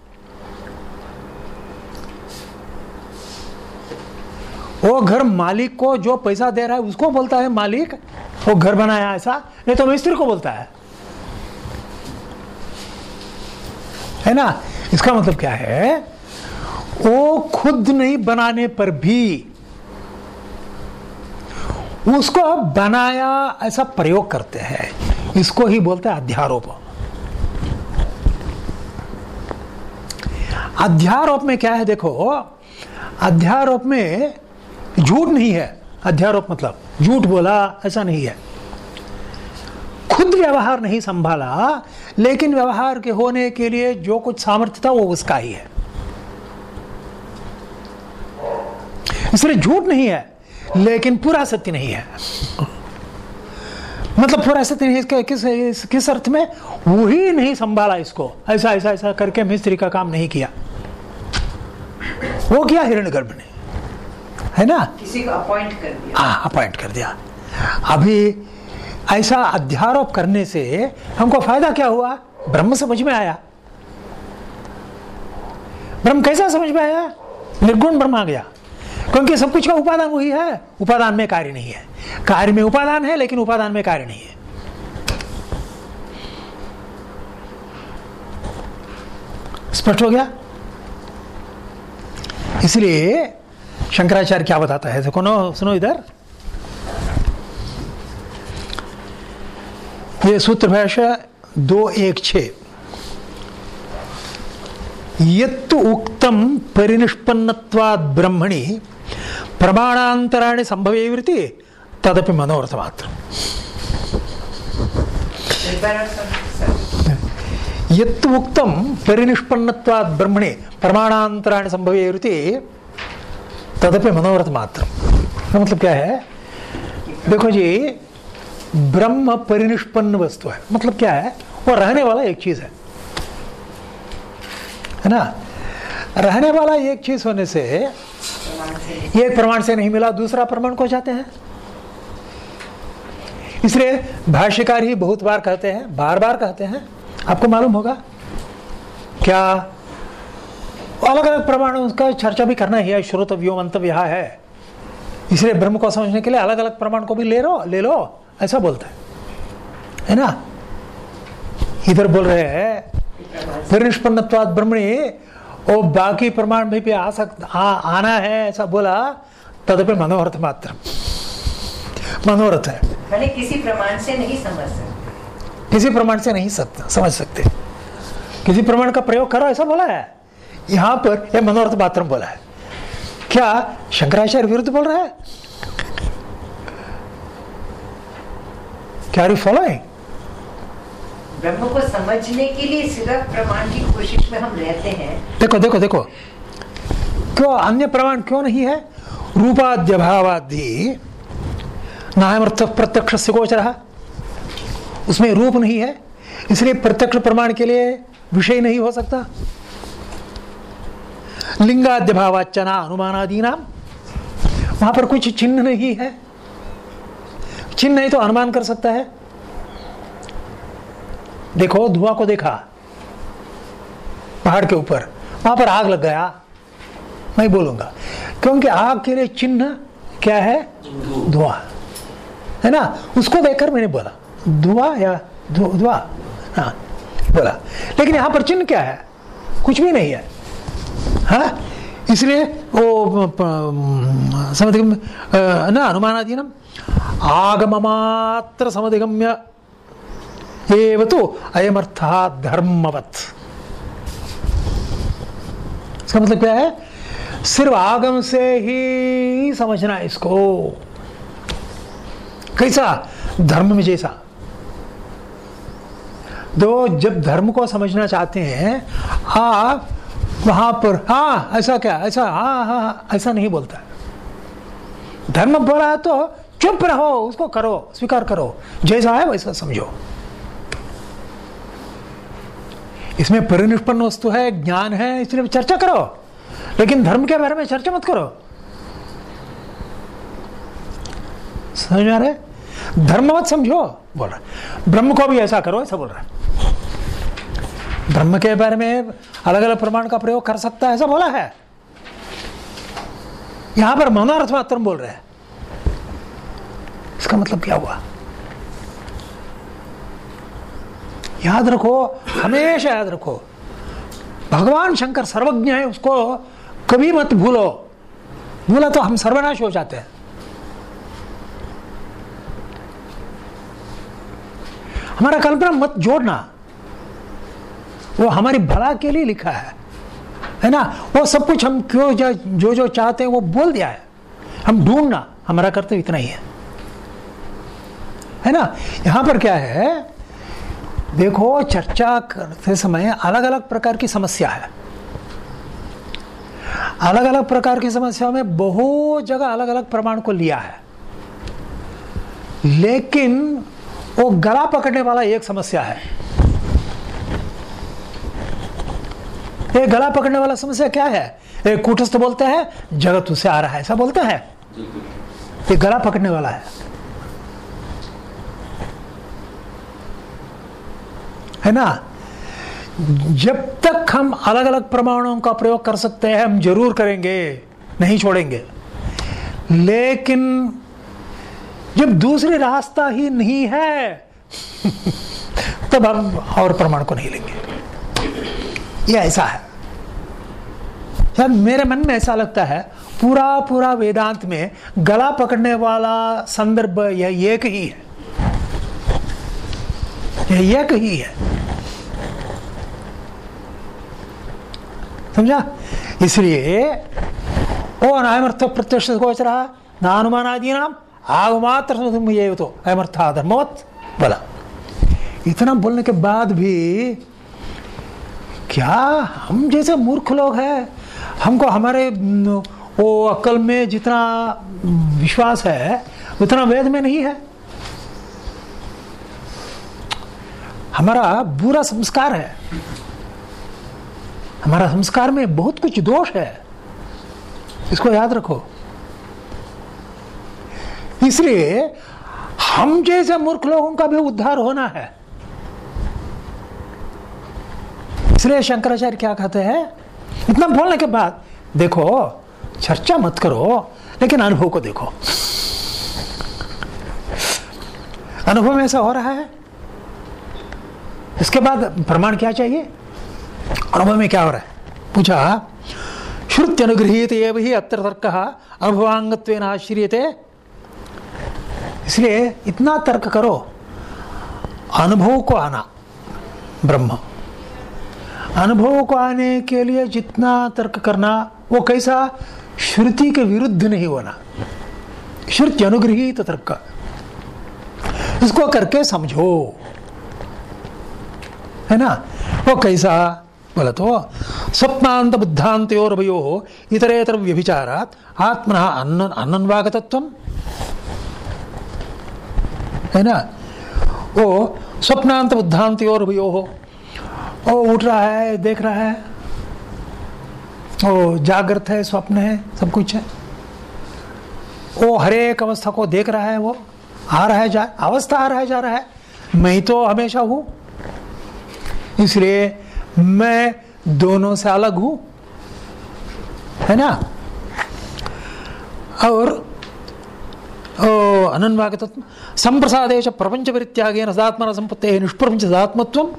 वो घर मालिक को जो पैसा दे रहा है, उसको बोलता है, मालिक, वो घर बनाया ऐसा, नहीं तो मिस्त्री को बोलता है। है ना? इसका मतलब क्या है? वो खुद नहीं बनाने पर भी उसको बनाया ऐसा प्रयोग करते हैं। इसको ही बोलते हैं अध्यारोप। अध्यारोप में क्या है देखो? अध्यारोप में झूठ नहीं है। अध्यारोप मतलब झूठ बोला, ऐसा नहीं है। खुद व्यवहार नहीं संभाला, लेकिन व्यवहार के होने के लिए जो कुछ सामर्थ्य था वो उसका ही है। इसलिए झूठ नहीं है, लेकिन पूरा सत्य नहीं है। मतलब पूरा सत्य नहीं है किस किस अर्थ में? वही नहीं संभाला इसको। ऐसा ऐसा ऐसा करके मिस्त्री का काम नहीं किया। वो किया हिरण गर्भ ने। है ना? किसी को अपॉइंट कर दिया। हाँ अपॉइंट कर दिया। अभी ऐसा अध्यारोप करने से हमको फ़ायदा क्या हुआ? ब्रह्म समझ में आया। ब्रह्म कैसा समझ में आया? निर्गुण ब्रह्म आ गया। क्योंकि सब कुछ का उपादान वही है। उपादान में कार्य नहीं है। कार्य में उपादान है लेकिन उपादान में कार्य नहीं है। स्पष्ट हो गया? इसलिए शंकराचार्य क्या बताता है? देखो सुनो इधर। ये सूत्र भाषा दो एक छ। यत्तु उक्तम परिनिष्पन्नत्वाद ब्रह्मणि प्रमाणांतराणि संभवेवृति तदपि मनोरथ मात्र एक बार और सुन- सुन। यत्तु उक्तम परिनिष्पन्नत्वाद ब्रह्मणि प्रमाणांतराणि संभवेवृति तदपि मनोरथ मात्र। इसका मतलब क्या है? देखो जी, ब्रह्म परिनिष्पन्न वस्तु है। मतलब क्या है? वो रहने वाला एक चीज़ है। है ना? रहने वाला एक चीज़ होने से एक प्रमाण से नहीं मिला, दूसरा प्रमाण को जाते हैं। इसलिए भाष्यकार ही बहुत बार कहते हैं, बार बार कहते हैं। आपको मालूम होगा? क्या अलग अलग प्रमाणों का चर्चा भी करना ही है श्रोतव्यो मंतव्य है। इसलिए ब्रह्म को समझने के लिए अलग अलग प्रमाण को भी ले लो ले लो ऐसा बोलता है। है ना? इधर बोल रहे हैं फिर निष्पन्नत्वाद ब्रह्मणी और बाकी प्रमाण में भी आ सकता आ, आना है ऐसा बोला तदपि मनोरथ मात्र। मनोरथ है। मैंने किसी प्रमाण से नहीं समझ सकते। किसी प्रमाण से नहीं सकता समझ सकते। किसी प्रमाण का प्रयोग करो ऐसा बोला है। यहाँ पर यह मनोरथ मात्र बोला है। क्या शंकराचार्य विरुद्ध बोल रहा है? क्या आर यू फॉलोइंग ब्रह्म को समझने के लिए सिर्फ़ प्रमाण की कोशिश में हम रहते हैं। देखो देखो देखो। क्यों? अन्य प्रमाण क्यों नहीं है? रूपाद्य भावादि नायमर्थ प्रत्यक्ष से गोचर उसमें रूप नहीं है। इसलिए प्रत्यक्ष प्रमाण के लिए विषय नहीं हो सकता। लिंगाद्य भावाचना अनुमानादि नाम वहाँ पर कुछ चिन्ह नहीं है। चिन्ह नहीं तो अनुमान कर सकता है। देखो, धुआँ को देखा, पहाड़ के ऊपर। वहाँ पर आग लग गया। मैं बोलूँगा, क्योंकि आग के लिए चिन्ह क्या है? धुआँ। है ना? उसको देखकर मैंने बोला, धुआँ या धुआँ? हाँ बोला। लेकिन यहाँ पर चिन्ह क्या है? कुछ भी नहीं है। हाँ? इसलिए वो समधिगम न अनुमानाधीनम आगममात्र समधिगम्य एव तो अयमर्थ धर्मवत। इसका मतलब क्या है? सिर्फ़ आगम से ही समझना इसको। कैसा? धर्म में जैसा। तो जब धर्म को समझना चाहते हैं, आप वहाँ पर हाँ ऐसा क्या, ऐसा हाँ हाँ ऐसा नहीं बोलता। धर्म बोला है तो चुप रहो, उसको करो, स्वीकार करो। जैसा है वैसा समझो। इसमें परिनिष्पन्न वस्तु है, ज्ञान है, इसलिए चर्चा करो। लेकिन धर्म के बारे में चर्चा मत करो। समझ आ रहा धर्म मत समझो, बोल रहा ब्रह्म को भी ऐसा करो, ऐसा बोल रहा है। ब्रह्म के बारे में अलग अलग प्रमाण का प्रयोग कर सकता है, ऐसा बोला है। यहाँ पर मनोरथ मात्र बोल रहे हैं। इसका मतलब क्या हुआ? याद रखो, हमेशा याद रखो, भगवान शंकर सर्वज्ञ है, उसको कभी मत भूलो। भूला तो हम सर्वनाश हो जाते हैं। हमारा कल्पना मत जोड़ना। वो हमारी भला के लिए लिखा है। है ना? वो सब कुछ हम क्यों जो जो, चाहते हैं वो बोल दिया है। हम ढूंढना हमारा कर्तव्य इतना ही है। है ना? यहाँ पर क्या है? देखो चर्चा करते समय अलग अलग प्रकार की समस्या है। अलग अलग प्रकार की समस्याओं में बहुत जगह अलग अलग प्रमाण को लिया है। लेकिन वो गला पकड़ने वाला एक समस्या है। ये गला पकड़ने वाला समस्या क्या है? एक कूटस्थ बोलते हैं जगत उसे आ रहा है। ऐसा बोलते हैं? ये गला पकड़ने वाला है। है ना? जब तक हम अलग अलग प्रमाणों का प्रयोग कर सकते हैं हम ज़रूर करेंगे नहीं छोड़ेंगे। लेकिन जब दूसरी रास्ता ही नहीं है [laughs] तब हम और प्रमाण को नहीं लेंगे। ये ऐसा है। शायद मेरे मन में ऐसा लगता है, पूरा पूरा वेदांत में गला पकड़ने वाला संदर्भ यह एक ही है। यह एक ही है। समझा? इसलिए, ओ अयमर्थ प्रत्यक्ष गोच रहा नानुमानादि नाम आगमात्र ये तो अयमर्था धर्मवत बोला। इतना बोलने के बाद भी क्या? हम जैसे मूर्ख लोग हैं। हमको हमारे वो अक्ल में जितना विश्वास है, उतना वेद में नहीं है। हमारा बुरा संस्कार है। हमारा संस्कार में बहुत कुछ दोष है। इसको याद रखो। इसलिए हम जैसे मूर्ख लोगों का भी उद्धार होना है। इसलिए शंकराचार्य क्या कहते हैं? इतना बोलने के बाद, देखो, चर्चा मत करो, लेकिन अनुभव को देखो। अनुभव में ऐसा हो रहा है? इसके बाद प्रमाण क्या चाहिए? अनुभव में क्या हो रहा है? पूछा श्रुति अनुगृहित ही अत्र तर्क अनुभवांगत्व आश्रियते। इसलिए इतना तर्क करो, अनुभव को आना, ब्रह्म। अनुभव को आने के लिए जितना तर्क करना, वो कैसा? श्रुति के विरुद्ध नहीं होना। श्रुति अनुग्रहित तर्क इसको करके समझो। है ना? वो कैसा? बोला तो स्वप्नांत बुद्धांत और भयो इतरेतर व्यभिचारात, आत्मन अन्न अन्नवागतत्व है ना? वो स्वप्नांत बुद्धांत और भयो वो उठ रहा है, देख रहा है। वो जागृत है, स्वप्न है, सब कुछ है। वो हरेक अवस्था को देख रहा है वो। आ रहा है, जा, अवस्था आ रहा है, जा रहा है। मैं तो हमेशा हूँ। इसलिए मैं दोनों से अलग हूँ। है ना? और अनन्वागत संप्रसादेश प्रपंच परित्यागेन सदात्मन संपत्ति निष्प्रपंच सदात्मत्व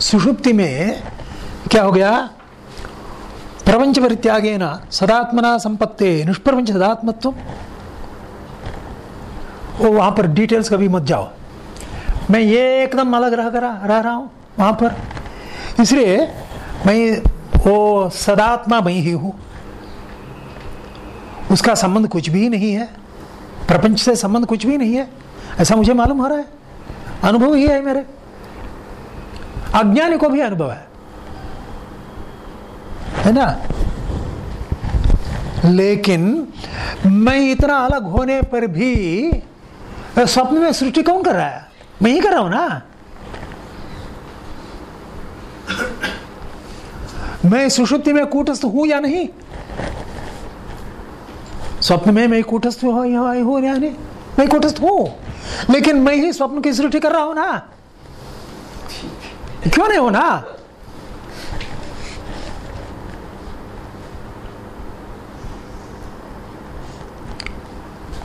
सुषुप्ति में क्या हो गया? प्रपंच परित्यागेन सदात्मना संपत्ति निष्प्रपंच सदात्मत्व वो वहाँ पर डिटेल्स कभी मत जाओ। मैं ये एकदम अलग रह रह रहा हूँ वहाँ पर। इसलिए मैं वो सदात्मा मैं ही हूँ। उसका संबंध कुछ भी नहीं है। प्रपंच से संबंध कुछ भी नहीं है। ऐसा मुझे मालूम हो रहा है। अनुभव ही है मेरे। अज्ञानी को भी अनुभव है। है ना? लेकिन मैं इतना अलग होने पर भी स्वप्न में सृष्टि कौन कर रहा है? मैं ही कर रहा हूँ ना? मैं सुषुप्ति में कूटस्थ हूँ या नहीं? स्वप्न में मैं कूटस्थ हूँ या नहीं? मैं कूटस्थ हूँ। लेकिन मैं ही स्वप्न की सृष्टि कर रहा हूँ ना? क्यों नहीं हो ना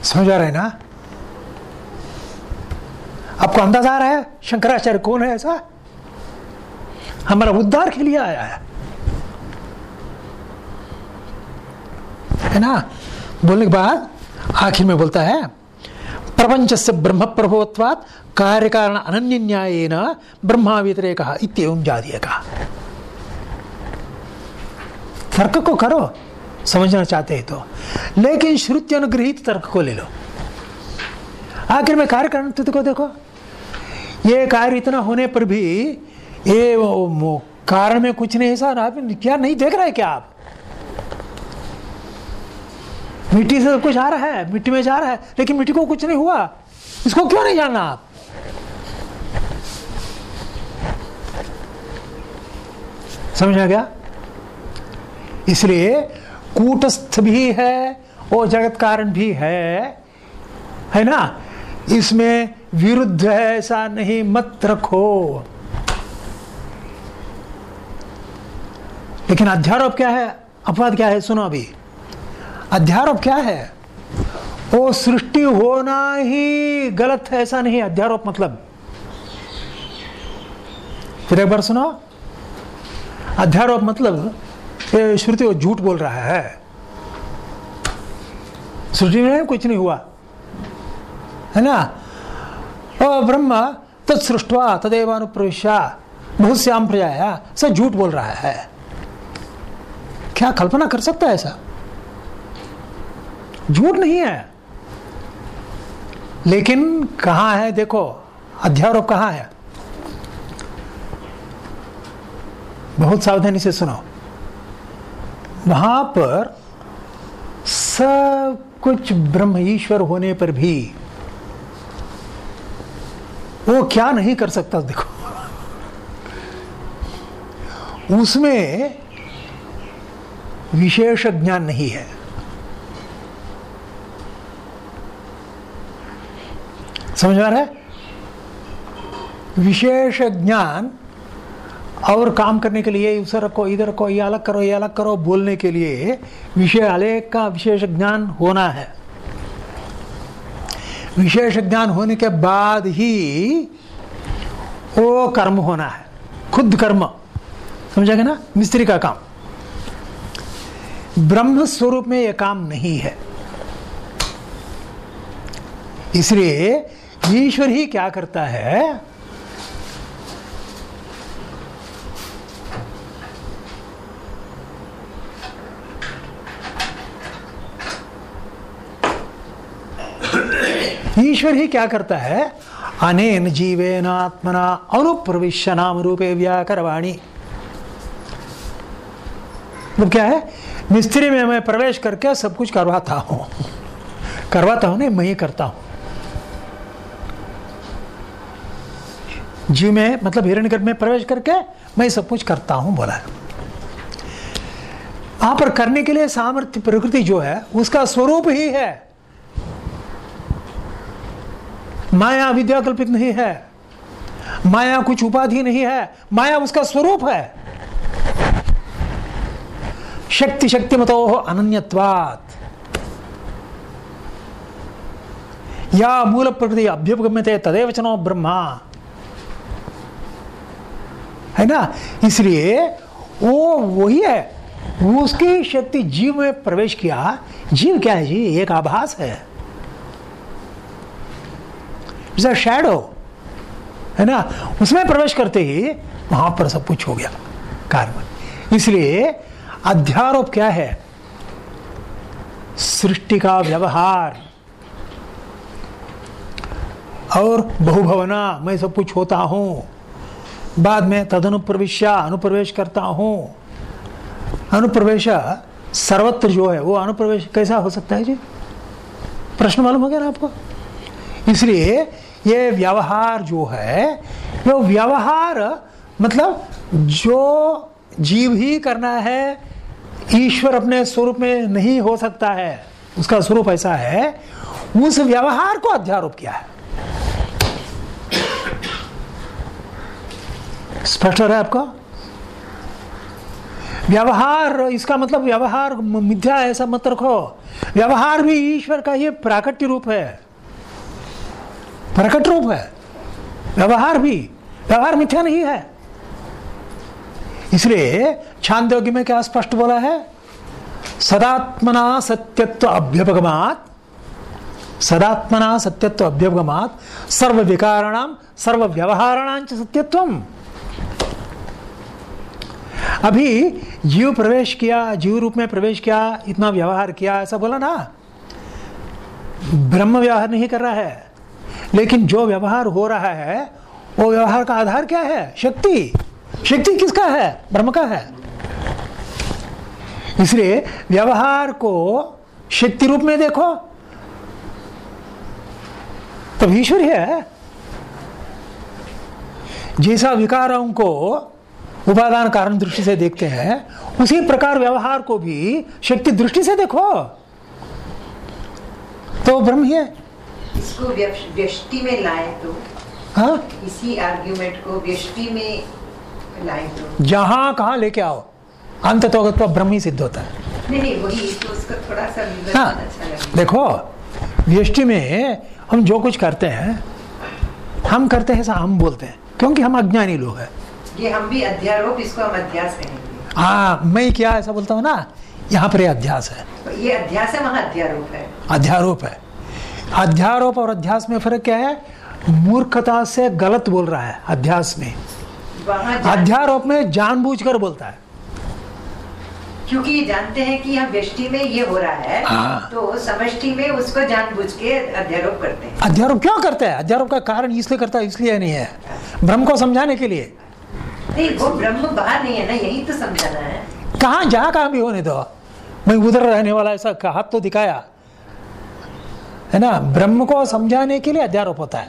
समझ आ रहे ना आपको अंदाज़ा आ रहा है शंकराचार्य कौन है ऐसा हमारा उद्धार के लिए आया है है ना बोलने के बाद आखिर में बोलता है प्रपंच से ब्रह्म प्रभुत्वात कार्य कारण अनन्य न्याय ब्रह्मा व्यतिरेक इतम जातीय कहा तर्क को करो समझना चाहते हैं तो। लेकिन श्रुति अनुग्रहित तर्क को ले लो। आखिर में कार्य कारण को देखो। ये कार्य इतना होने पर भी, ये कारण में कुछ नहीं ऐसा क्या नहीं देख रहे क्या आप? मिट्टी से सब कुछ आ रहा है, मिट्टी में जा रहा है, लेकिन मिट्टी को कुछ नहीं हुआ। इसको क्यों नहीं जानना आप? समझ आ गया? इसलिए कूटस्थ भी है और जगत कारण भी है। है ना? इसमें विरुद्ध है ऐसा नहीं, मत रखो। लेकिन अध्यारोप क्या है? अपवाद क्या है? सुनो अभी। अध्यारोप क्या है? वो सृष्टि होना ही गलत है, ऐसा नहीं अध्यारोप मतलब। फिर एक बार सुनो। अध्यारोप मतलब श्रुति वो झूठ बोल रहा है। सृष्टि में कुछ नहीं हुआ। है ना? ओ ब्रह्म तत्सृष्टवा तदेव अनुप्रवेशा बहुत श्याम प्रजाया सब झूठ बोल रहा है। क्या कल्पना कर सकता है ऐसा? झूठ नहीं है। लेकिन कहाँ है, देखो अध्यारोप कहाँ है? बहुत सावधानी से सुनो। वहाँ पर सब कुछ ब्रह्म ईश्वर होने पर भी वो क्या नहीं कर सकता, देखो। उसमें विशेष ज्ञान नहीं है। समझ आ रहा है? विशेष ज्ञान और काम करने के लिए उसे रखो, इधर रखो, ये अलग करो, ये अलग करो बोलने के लिए विषय अलेख का विशेष ज्ञान होना है। विशेष ज्ञान होने के बाद ही वो कर्म होना है। खुद कर्म। समझा गया ना? मिस्त्री का काम। ब्रह्म स्वरूप में यह काम नहीं है। इसलिए ईश्वर ही क्या करता है? ईश्वर ही क्या करता है? अनेन जीवेन आत्मना अनुप्रविश्य नाम रूपे व्याकरवाणी। वो क्या है? मिस्त्री में मैं प्रवेश करके सब कुछ करवाता हूँ। करवाता हूँ नहीं, मैं ही करता हूँ। जीव में मतलब हिरण्यगर्भ में प्रवेश करके मैं सब कुछ करता हूँ, बोला है। वहाँ पर करने के लिए सामर्थ्य, प्रकृति जो है, उसका स्वरूप ही है। माया विद्या कल्पित नहीं है। माया कुछ उपाधि नहीं है। माया उसका स्वरूप है। शक्ति शक्ति मतो अनन्यत्वात्। या मूल प्रकृति अभ्युपगम्यते, तदेव चनो ब्रह्मा। है ना? इसलिए वो वही है। उसकी शक्ति जीव में प्रवेश किया। जीव क्या है जी? एक आभास है। शैडो है ना? उसमें प्रवेश करते ही वहाँ पर सब कुछ हो गया, कार्य इसलिए अध्यारोप क्या है? सृष्टि का व्यवहार। और बहुभवना, मैं सब कुछ होता हूँ। बाद में तदनुप्रवेशा अनुप्रवेश करता हूँ। अनुप्रवेश सर्वत्र जो है, वो अनुप्रवेश कैसा हो सकता है जी? प्रश्न मालूम हो गया ना आपको? इसलिए ये व्यवहार जो है, वो व्यवहार मतलब जो जीव ही करना है, ईश्वर अपने स्वरूप में नहीं हो सकता है, उसका स्वरूप ऐसा है, उस व्यवहार को अध्यारोप किया है। स्पष्ट हो रहा है आपका? व्यवहार, इसका मतलब व्यवहार, मिथ्या ऐसा मत रखो। व्यवहार भी ईश्वर का ही प्राकट्य रूप है। प्रकट रूप है। व्यवहार भी, व्यवहार मिथ्या नहीं है। इसलिए छांदोग्य में क्या स्पष्ट बोला है? सदात्मना सत्यत्व अभ्यपगमात सदात्मना सत्यत्व अभ्यपगमात सर्व विकारणाम सर्व व्यवहारणाम सत्यत्व अभी जीव प्रवेश किया, जीव रूप में प्रवेश किया, इतना व्यवहार किया, ऐसा बोला ना? ब्रह्म व्यवहार नहीं कर रहा है। लेकिन जो व्यवहार हो रहा है, वो व्यवहार का आधार क्या है? शक्ति। शक्ति किसका है? ब्रह्म का है। इसलिए व्यवहार को शक्ति रूप में देखो। तो ईश्वर है। जैसा विकारों को उपादान कारण दृष्टि से देखते हैं उसी प्रकार व्यवहार को भी शक्ति दृष्टि से देखो। तो ब्रह्म ही है। इसको व्यष्टि में लाए तो। हाँ? इसी आर्ग्यूमेंट को व्यष्टि में लाए तो। जहाँ कहा लेके आओ अंत तो ब्रह्म ही सिद्ध होता है। नहीं नहीं वही तो उसका थोड़ा सा हाँ अच्छा देखो व्यष्टि में हम जो कुछ करते हैं हम करते हैं ऐसा हम बोलते हैं क्योंकि हम अज्ञानी लोग हैं। ये हम भी अध्यारोप इसको हम अध्यास कहेंगे। हाँ मैं क्या ऐसा बोलता हूँ ना यहाँ पर अध्यास है। तो ये अध्यास है वहाँ अध्यारोप है। अध्यारोप है। अध्यारोप और अध्यास में फ़र्क क्या है? मूर्खता से गलत बोल रहा है अध्यास में। अध्यारोप में जानबूझकर बोलता है। क्योंकि ये जानते हैं कि यहाँ व्यष्टि में ये हो रहा है हाँ। तो समष्टि में उसको जानबूझ के अध्यारोप करते हैं। अध्यारोप क्यों करते हैं? अध्यारोप का कारण इसलिए करता है इसलिए नहीं है। ब्रह्म को समझाने के लिए। नहीं वो ब्रह्म बाहर नहीं है ना यही तो समझाना है। कहाँ जहाँ कहाँ भी होने दो मैं उधर रहने वाला ऐसा हाथ तो दिखाया। है ना? ब्रह्म को समझाने के लिए अध्यारोप होता है।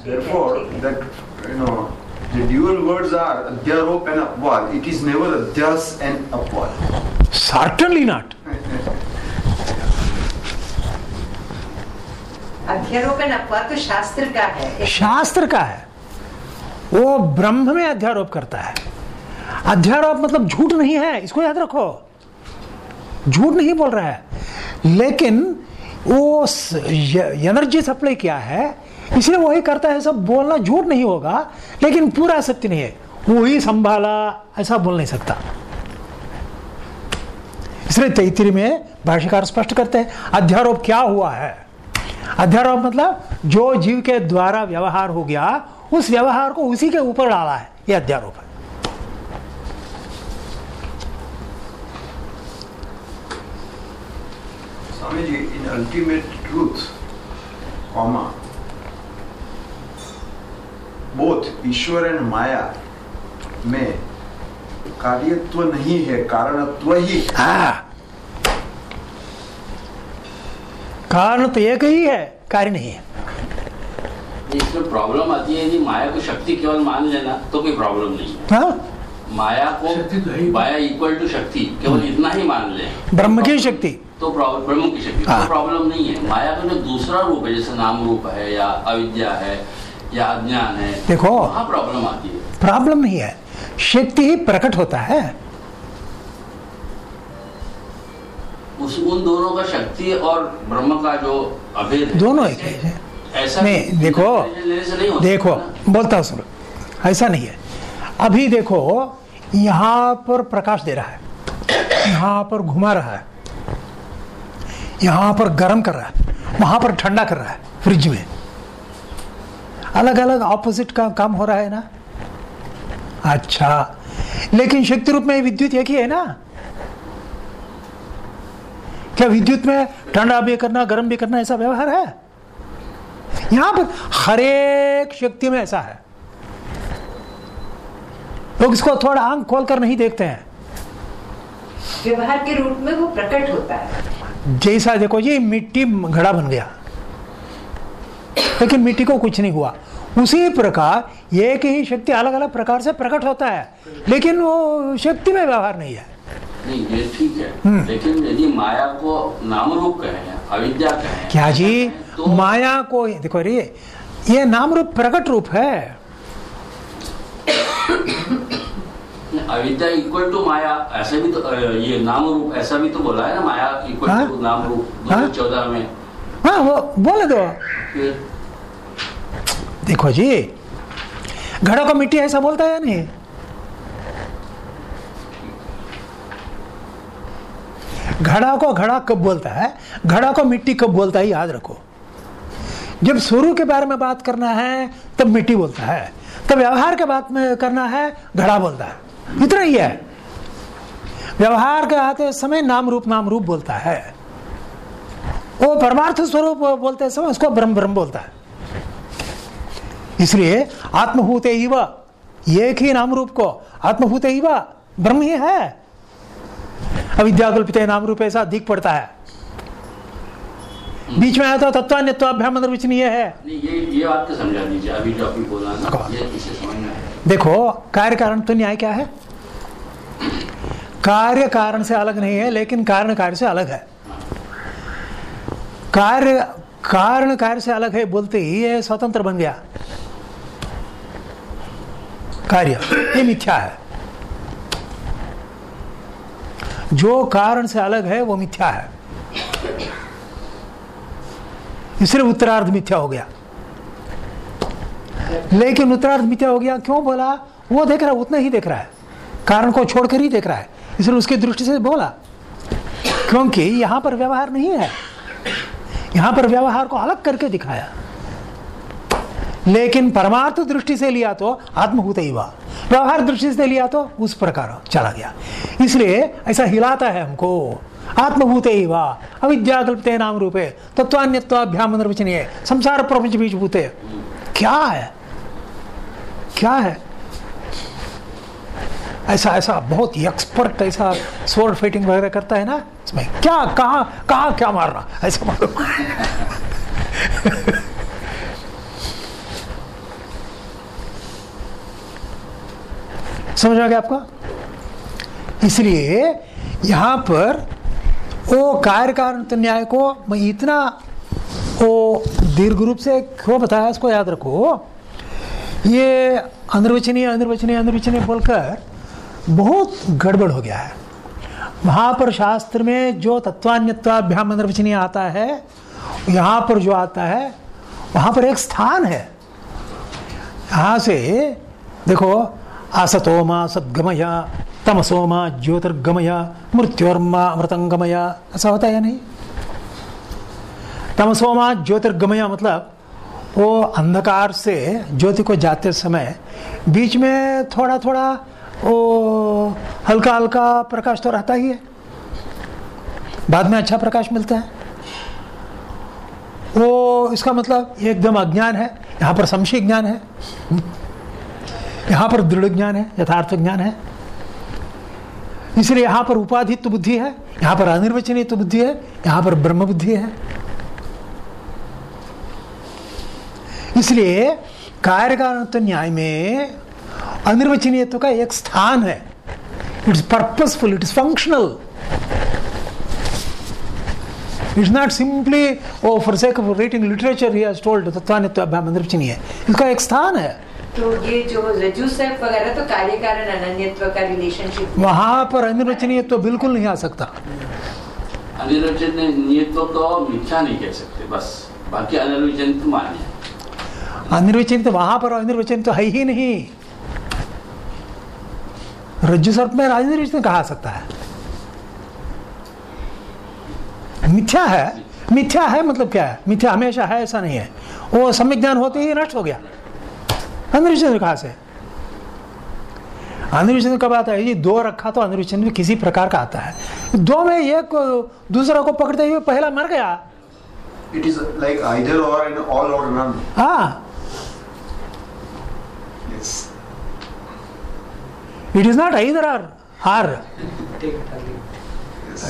The dual words are adhyarop and apval. It is never adhyas and apval. Certainly not अध्यारोपण अपवाद तो शास्त्र का है। शास्त्र का है। वो ब्रह्म में अध्यारोप करता है। अध्यारोप मतलब झूठ नहीं है, इसको याद रखो। झूठ नहीं बोल रहा है। लेकिन वो एनर्जी सप्लाई क्या है, इसलिए वही करता है सब बोलना झूठ नहीं होगा, लेकिन पूरा सत्य नहीं है। वही संभाला, ऐसा बोल नहीं सकता। इसलिए तैतरी में भाष्यकार स्पष्ट करते हैं, अध्यारोप क्या हुआ है? अध्यारोप मतलब जो जीव के द्वारा व्यवहार हो गया, उस व्यवहार को उसी के ऊपर डाला है यह अध्यारोप है। Swamiji, in ultimate truth, comma, both Ishwar and माया में कार्यत्व नहीं है कारणत्व ही है। हाँ। कारण तो एक ही है कार्य नहीं है। इसमें प्रॉब्लम आती है यदि माया को शक्ति केवल मान लेना तो कोई प्रॉब्लम नहीं है। हाँ। माया शक्ति तो। को माया इक्वल टू शक्ति केवल इतना ही मान ले। ब्रह्म की शक्ति। तो प्रॉब्लम ब्रह्म की शक्ति हाँ। तो प्रॉब्लम नहीं है। माया का जो दूसरा रूप है जैसे नाम रूप है या अविद्या है या अज्ञान है। देखो। वहाँ प्रॉब्लम आती है। प्रॉब्लम नहीं है। शक्ति ही प्रकट होता है। उस उन दोनों का शक्ति और ब्रह्म का जो अभेद दोनों एक है। ऐसा नहीं देखो नहीं देखो बोलता हूँ सुनो। ऐसा नहीं है। अभी देखो यहाँ पर प्रकाश दे रहा है। यहाँ पर घुमा रहा है। यहाँ पर गर्म कर रहा है, वहाँ पर ठंडा कर रहा है फ्रिज में। अलग अलग ऑपोजिट का काम हो रहा है ना? अच्छा लेकिन शक्ति रूप में विद्युत एक ही है ना? क्या विद्युत में ठंडा भी करना, गर्म भी करना ऐसा व्यवहार है? यहाँ पर हर एक शक्ति में ऐसा है। लोग इसको थोड़ा आँख खोल कर नहीं देखते हैं। व्यवहार के रूप में वो प्रकट होता है। जैसा देखो ये मिट्टी घड़ा बन गया। लेकिन मिट्टी को कुछ नहीं हुआ। उसी प्रकार एक ही शक्ति अलग अलग प्रकार से प्रकट होता है लेकिन वो शक्ति में व्यवहार नहीं है। नहीं ये ठीक है। हम्म। लेकिन यदि माया को नाम रूप कहें अविद्या कहें क्या जी? तो माया को देखो रे ये नाम रूप प्रकट रूप है। अविद्या इक्वल टू माया ऐसे भी तो ये नाम रूप ऐसा भी तो बोला है ना माया इक्वल? टू नाम रूप चौदह में। हाँ वो बोले दो देखो जी घड़ा को मिट्टी ऐसा बोलता है या नहीं? घड़ा को घड़ा कब बोलता है? घड़ा को मिट्टी कब बोलता है याद रखो। जब शुरू के बारे में बात करना है तब मिट्टी बोलता है। तब व्यवहार के बात में करना है घड़ा बोलता है। इतना ही है। व्यवहार के आते समय नाम रूप नाम रूप बोलता है। वो परमार्थ स्वरूप बोलते समय उसको ब्रह्म ब्रह्म बोलता है। इसलिए आत्मभूत इव एक ही नाम रूप को आत्मभूत इव ब्रह्म ही है। अविद्याकल्पित नाम रूप ऐसा दिख पड़ता है। बीच में आया तो तत्वान्यत्वाभ्याम अंतर्विचनीय है। नहीं ये ये बात तो समझा दीजिए अभी जो अभी बोला ना ये इसे समझ में आया देखो, कार्य कारण तो न्याय क्या है? कार्य कारण से अलग नहीं है, लेकिन कारण कार्य से अलग है। कार्य, कारण कार्य से अलग है बोलते ही ये स्वतंत्र बन गया। कार्य, ये मिथ्या है। जो कारण से अलग है, वो मिथ्या है। इसलिए उत्तरार्ध मिथ्या हो गया। लेकिन उत्तरार्ध मिथ्या हो गया? क्यों बोला? वो देख रहा है, उतना ही देख रहा है। कारण को छोड़कर ही देख रहा है। इसलिए उसकी दृष्टि से बोला। क्योंकि यहाँ पर व्यवहार नहीं है। यहाँ पर व्यवहार को अलग करके दिखाया। लेकिन परमार्थ दृष्टि से लिया तो आत्मभूत ही हुआ। व्यवहार दृष्टि से लिया तो उस प्रकार चला गया। इसलिए ऐसा हिलाता है हमको। आत्मभूत ही हुआ। अविद्याकल्पते नाम रूपे। तत्वान्यत्वाभ्याम संसार प्रपंच बीज भूते क्या है? क्या है? ऐसा ऐसा बहुत ही एक्सपर्ट ऐसा स्वord फाइटिंग वगैरह करता है ना, इसमें क्या, कहा कहा क्या मारना? ऐसा मालूम। समझ आ गया आपको? इसलिए यहाँ पर वो कार्य कारण न्याय को मैं इतना वो दीर्घ रूप से क्यों बताया इसको याद रखो। ये अनिर्वचनीय अनिर्वचनीय अनिर्वचनीय बोलकर बहुत गड़बड़ हो गया है। वहाँ पर शास्त्र में जो तत्वान्यत्वाभ्याम अनिर्वचनीय आता है, यहाँ पर जो आता है, वहाँ पर एक स्थान है। यहाँ से, देखो, असतोमा सद्गमय, तमसोमा ज्योतिर्गमया, मृत्योर्मा अमृतंगमया, ऐसा होता है या नहीं? तमसोमा ज्योतिर्गमया मतलब वो अंधकार से ज्योति को जाते समय बीच में थोड़ा थोड़ा वो हल्का हल्का प्रकाश तो रहता ही है। बाद में अच्छा प्रकाश मिलता है। वो इसका मतलब एकदम अज्ञान है। यहाँ पर संशय ज्ञान है। यहाँ पर दृढ़ ज्ञान है, यथार्थ ज्ञान है। इसलिए यहाँ पर उपाधित्व बुद्धि है, यहाँ पर अनिर्वचनीय बुद्धि है, यहाँ पर ब्रह्म बुद्धि है। इसलिए कार्य कारणत्व न्याय में अनिर्वचनीयत्व का एक स्थान है। It is purposeful it is functional it's not simply oh for sake of writing literature he has told तत्वानित्व अभ्याम अनिर्वचनीय इसका एक स्थान है तो ये जो रजू सर्प वगैरह तो कार्य कारण अनन्यत्व का रिलेशनशिप वहाँ पर अनिर्वचनीयत्व बिल्कुल नहीं आ सकता। अनिर्वचनीयत्व को मिथ्या नहीं कह सकते बस। बाकी अनिर्वचनित मान्य अनिर्वचनित वहाँ पर अनिर्वचनित तो है ही नहीं। रज्जु सर्प में अनिर्वचनित कहा सकता है? मिथ्या है। मिथ्या है मतलब क्या है? मिथ्या हमेशा है ऐसा नहीं है। वो सम्यक ज्ञान होते ही नष्ट हो गया। अनिर्वचन कहा से? अनिर्वचन कब आता है? ये दो रखा तो अनिर्वचन में किसी प्रकार का आता है। दो में एक दूसरा को पकड़ते हुए पहला मर गया। It is like either or and all or none. हाँ। It is not either or. Or.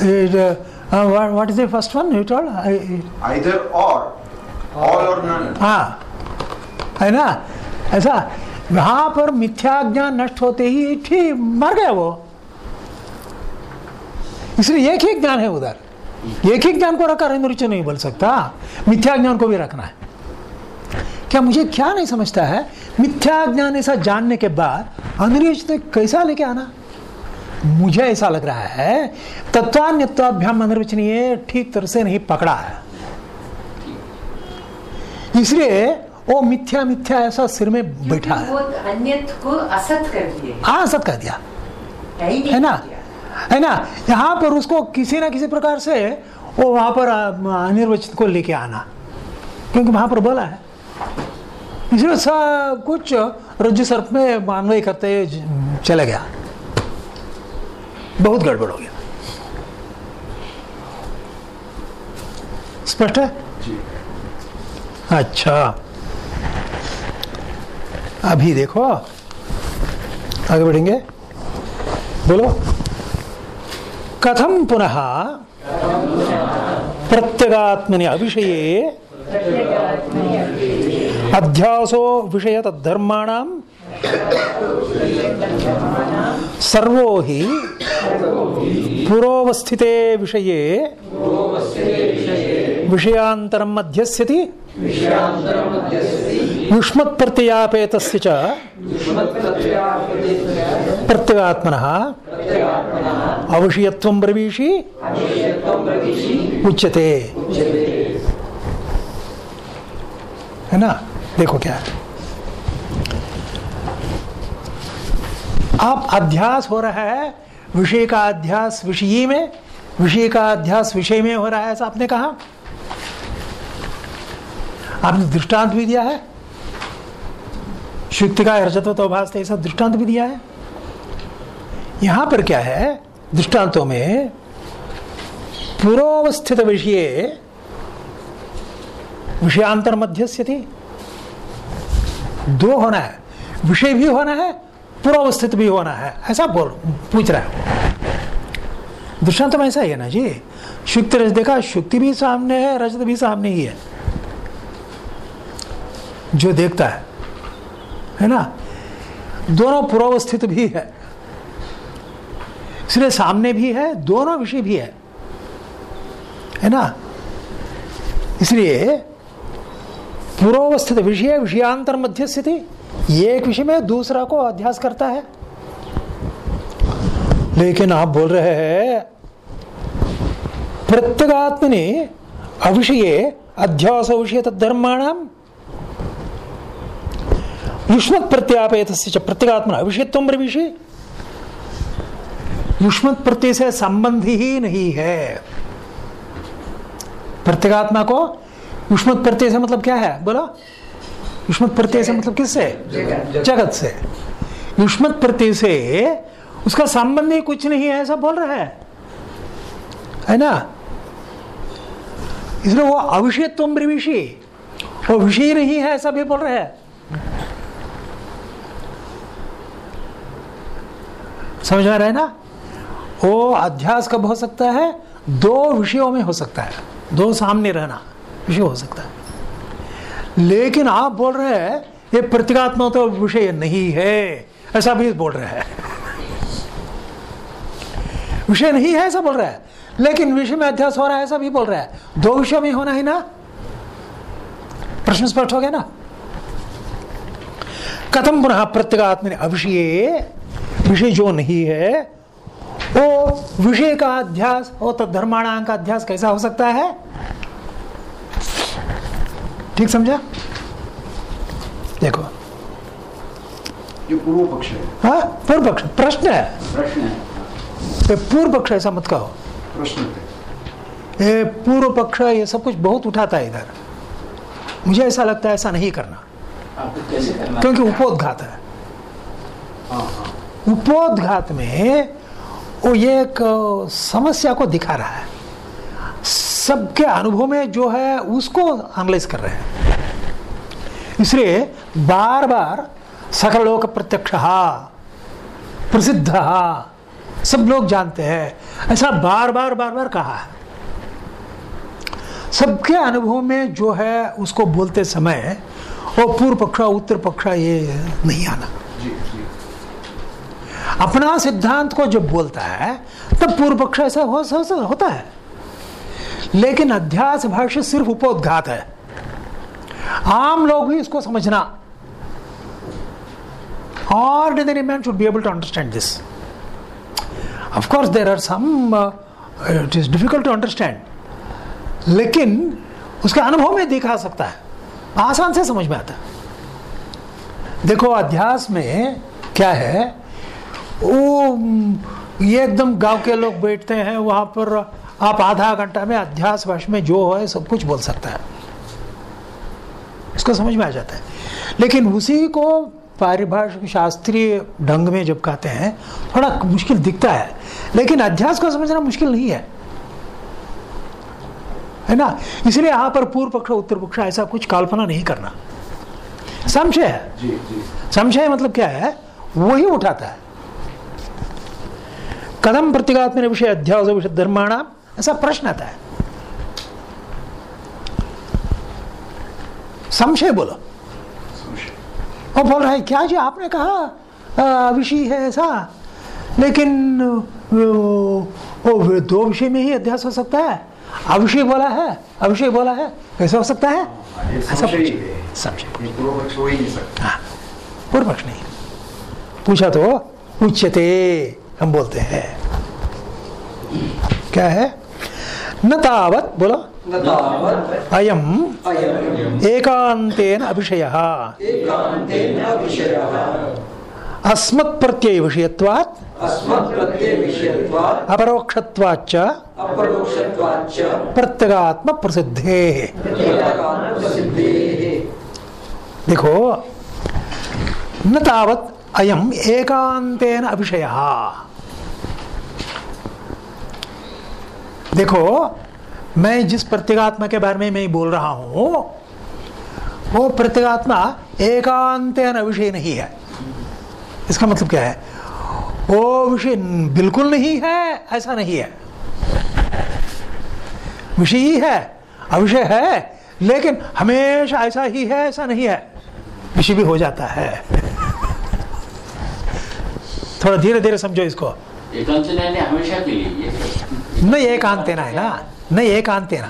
It, uh, uh, what, what is the first one you told? I, Either or, all or none. हाँ है ना ऐसा वहाँ पर मिथ्या ज्ञान नष्ट होते ही ठीक मर गया वो इसलिए एक ही ज्ञान है उधर एक ही ज्ञान को रखकर अनिरुचि नहीं बोल सकता मिथ्या ज्ञान को भी रखना है क्या मुझे क्या नहीं समझता है मिथ्या ज्ञान ऐसा जानने के बाद अनिरुचि कैसा लेके आना? मुझे ऐसा लग रहा है तत्वान्यत्वाभ्याम अनिर्वचनीय ठीक तरह से नहीं पकड़ा है। इसलिए वो मिथ्या मिथ्या ऐसा सिर में बैठा है। अन्यत को असत कर दिए। हाँ सत कर दिया। है ही है ना? है ना? यहाँ पर उसको किसी ना किसी प्रकार से वो वहाँ पर अनिर्वचित को लेके आना। क्योंकि वहाँ पर बोला है। इसलिए सब कुछ रज्जु सर्प में अन्वय करते चला गया। बहुत गड़बड़ हो गया। स्पष्ट है? अच्छा। अभी देखो। आगे बढ़ेंगे। बोलो। कथम पुनः? प्रत्यगात्मनि अविषये अध्यासो विषय तद्धर्माणां सर्वो हि पुरोवस्थिते विषये विषयान्तरम् अध्यस्यति युष्मत्प्रत्ययापेतस्य च प्रत्यगात्मनः अविषयत्वं ब्रवीषि उच्यते। है ना? देखो क्या है। आप अध्यास हो रहा है, विषय का अध्यास विषयी में, विषय का अध्यास विषय में हो रहा है, ऐसा आपने कहा? आपने दृष्टांत भी दिया है? शुक्ति का भाषते ऐसा दृष्टांत भी दिया है। यहाँ पर क्या है? दृष्टांतों में पूर्वस्थित विषय विषयांतर मध्यस्य थी। दो होना है, विषय भी होना है पूर्वस्थित भी होना है। ऐसा बोल, पूछ रहा है। दृष्टांत में ऐसा ही है ना जी? शुक्ति रज देखा, शुक्ति भी सामने है, रजत भी सामने ही है। जो देखता है है ना? दोनों पूर्वस्थित भी है। इसलिए सामने भी है, दोनों विषय भी है। है ना? इसलिए पूर्वस्थित विषय, विषयांतर मध्य स्थिति, एक विषय में दूसरा को अध्यास करता है। लेकिन आप बोल रहे हैं, प्रत्यगात्मने अविषये अध्यास विषय तद्धर्माणाम युष्मत प्रत्यापेत प्रत्यगात्मन अविषयत्व विषय युष्मत प्रत्यय से संबंध ही नहीं है। प्रत्यगात्मा को युष्मत प्रत्यय से मतलब क्या है? बोलो। युष्मत प्रत्यय से मतलब किससे? जगत। जगत। से। युष्मत प्रत्यय से उसका संबंध ही कुछ नहीं है ऐसा बोल रहा है। है ना? इसलिए वो अविषयत्व विषय वो विषय नहीं है ऐसा भी बोल रहे हैं। समझ में आ रहा है ना? वो अध्यास कब हो सकता है? दो विषयों में हो सकता है। दो सामने रहना। विषय हो सकता है। लेकिन आप बोल रहे हैं, ये प्रतीकात्मा तो विषय नहीं है। ऐसा भी बोल रहे हैं। विषय नहीं है, ऐसा बोल रहा है। लेकिन विषय में अध्यास हो रहा है, ऐसा भी बोल रहा है। दो विषयों में होना है ना। प्रश्न स्पष्ट हो गया ना? कथम पुनः प्रत्यगात्म अविषय। विषय जो नहीं है, वो विषय का अध्यास, वो तो धर्माणांक का अध्यास कैसा हो सकता है? ठीक समझा? देखो। ये पूर्व पक्ष है। हाँ पूर्व पक्ष प्रश्न है। प्रश्न है। पूर्व पक्ष ऐसा मत कहो। प्रश्न ये पूर्व पक्ष ये सब कुछ बहुत उठाता है इधर। मुझे ऐसा लगता है ऐसा नहीं करना? क्योंकि उपोदघात है। हाँ हाँ। उपोदघात में वो ये एक समस्या को दिखा रहा है। सबके अनुभव में जो है उसको एनालाइज कर रहे हैं। इसलिए बार बार सकल लोक प्रत्यक्ष प्रसिद्ध सब लोग जानते हैं। ऐसा बार बार बार बार कहा है। सबके अनुभव में जो है उसको बोलते समय वो पूर्व पक्ष उत्तर पक्ष ये नहीं आना। अपना सिद्धांत को जब बोलता है तब पूर्व पक्ष ऐसा हो, होता है। लेकिन अध्यास भाष्य सिर्फ़ उपोदघात है। आम लोग भी इसको समझना। ordinary man should be able to understand this of course there are some uh, it is difficult to लेकिन उसका अनुभव में दिखा सकता है। आसान से समझ में आता है। देखो अध्यास में क्या है? वो ये एकदम गाँव के लोग बैठते हैं वहाँ पर आप आधा घंटा में अध्यास भाषा में जो है सब कुछ बोल सकता है। उसको समझ में आ जाता है। लेकिन उसी को पारिभाषिक शास्त्रीय ढंग में जब कहते हैं थोड़ा मुश्किल दिखता है। लेकिन अध्यास को समझना मुश्किल नहीं है। है ना? इसलिए यहाँ पर पूर्व पक्ष उत्तर पक्ष ऐसा कुछ कल्पना नहीं करना। संशय है? संशय मतलब क्या है? वही उठाता है। कदम प्रतिगात्म विषय अध्यास विषय धर्माणाम। ऐसा प्रश्न आता है। संशय बोलो। वो बोल रहा है क्या जी आपने कहा? विषय है ऐसा। लेकिन वो, दो विषय में ही अध्यास हो सकता है। अविषय बोला है अविषय बोला है कैसे हो सकता है? ऐसा ही हाँ। पूर्व पक्ष नहीं पूछा तो उच्चते हम बोलते हैं। क्या है? न तावत बोलो। अयम। एकांतेन अभिषय। अस्मत् प्रत्यय विषयत्वात् अपरोक्षत्वाच्च। प्रत्यगात्म प्रसिद्धे देखो न तावत अयम एकांतेन अभिषय। देखो, मैं जिस प्रत्यगात्मा के बारे में मैं बोल रहा हूँ, वो प्रत्यगात्मा एकांत अविषय नहीं है। इसका मतलब क्या है? वो विषय बिल्कुल नहीं है, ऐसा नहीं है। विषय ही है, अविषय है, लेकिन हमेशा ऐसा ही है, ऐसा नहीं है। विषय भी हो जाता है। थोड़ा धीरे धीरे समझो इसको। हमेशा के लिए। न एकांतेन है ना न एकांतेन।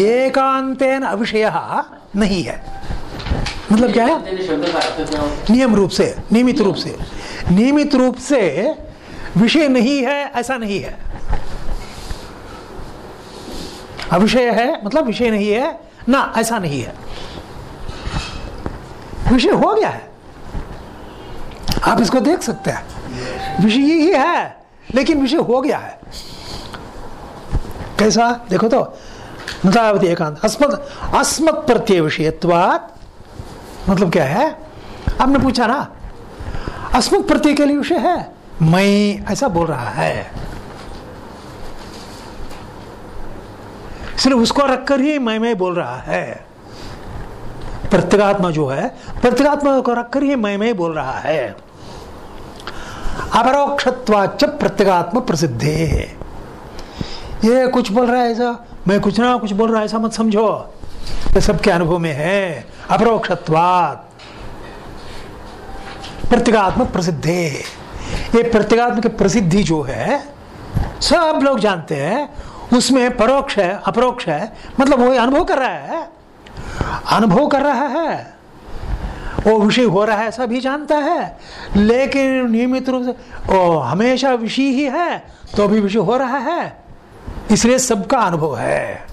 एकांतेन अविषय नहीं है। मतलब क्या है? नियम रूप से, नियमित रूप से। नियमित रूप से विषय नहीं है, ऐसा नहीं है। अविषय है मतलब विषय नहीं है, ना, ऐसा नहीं है। विषय हो गया है। आप इसको देख सकते हैं। विषय ही है, लेकिन विषय हो गया है। कैसा? देखो तो नतावती एकांत। अस्मत् अस्मत् प्रत्यय विषयत्वात् मतलब क्या है? आपने पूछा ना? अस्मत् प्रत्यय के लिए विषय है। मैं ऐसा बोल रहा है। सिर्फ़ उसको रखकर ही मैं मैं बोल रहा है। प्रत्यगात्मा जो है, प्रत्यगात्मा को रखकर ही मैं मैं बोल रहा है। अपरोक्षत्वाच प्रत्यगात्म प्रसिद्धे। ये कुछ बोल रहा है ऐसा? मैं कुछ ना कुछ बोल रहा है, ऐसा मत समझो। ये सबके अनुभव में है। अपरोक्षत्वात। प्रत्यगात्मक प्रसिद्धे। ये प्रत्यगात्मक प्रसिद्धि जो है, सब लोग जानते हैं, उसमें परोक्ष है, अपरोक्ष है। मतलब वो अनुभव कर रहा है। अनुभव कर रहा है। वो विषय हो रहा है ऐसा भी जानता है। लेकिन नियमित रूप से ओ हमेशा विषय ही है तो भी विषय हो रहा है। इसलिए सबका अनुभव है।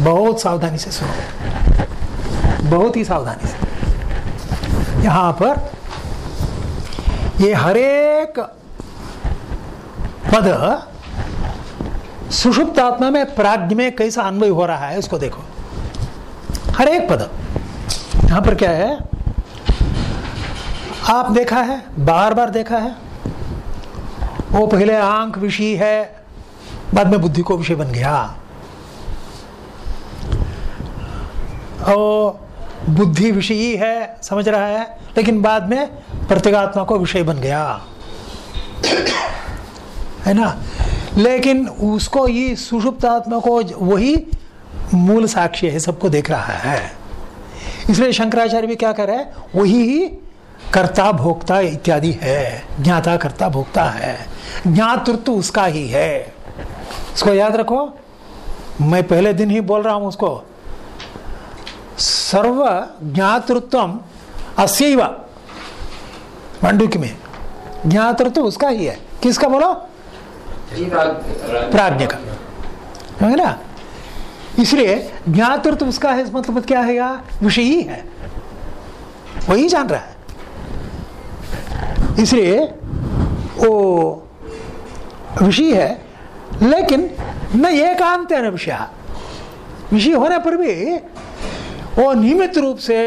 बहुत सावधानी से सुनो। बहुत ही सावधानी से। यहाँ पर ये हरेक पद सुषुप्त आत्मा में प्राज्ञ में कैसा अन्वय हो रहा है, उसको देखो। हर एक पद। यहाँ पर क्या है? आप देखा है? बार बार देखा है? वो पहले आँख विषय है, बाद में बुद्धि को विषय बन गया। और बुद्धि विषयी है, समझ रहा है, लेकिन बाद में प्रत्यगात्मा को विषय बन गया। है ना? लेकिन उसको ये सुषुप्त आत्मा को वही मूल साक्षी है, सबको देख रहा है। इसलिए शंकराचार्य भी क्या कर रहे हैं वही ही कर्ता भोक्ता इत्यादि है, ज्ञाता कर्ता भोक्ता है। ज्ञातृत्व उसका ही है। इसको याद रखो, मैं पहले दिन ही बोल रहा हूँ उसको। सर्व ज्ञातृत्व अस्यव। मंडूक में। ज्ञातृत्व उसका ही है। किसका बोलो? प्राज्ञ का है ना? इसलिए ज्ञातृत्व उसका है मतलब क्या है या विषय ही है। वही जान रहा है। इसलिए वो विषय है, लेकिन न एकांत विषय विषय होने पर भी वो नियमित रूप से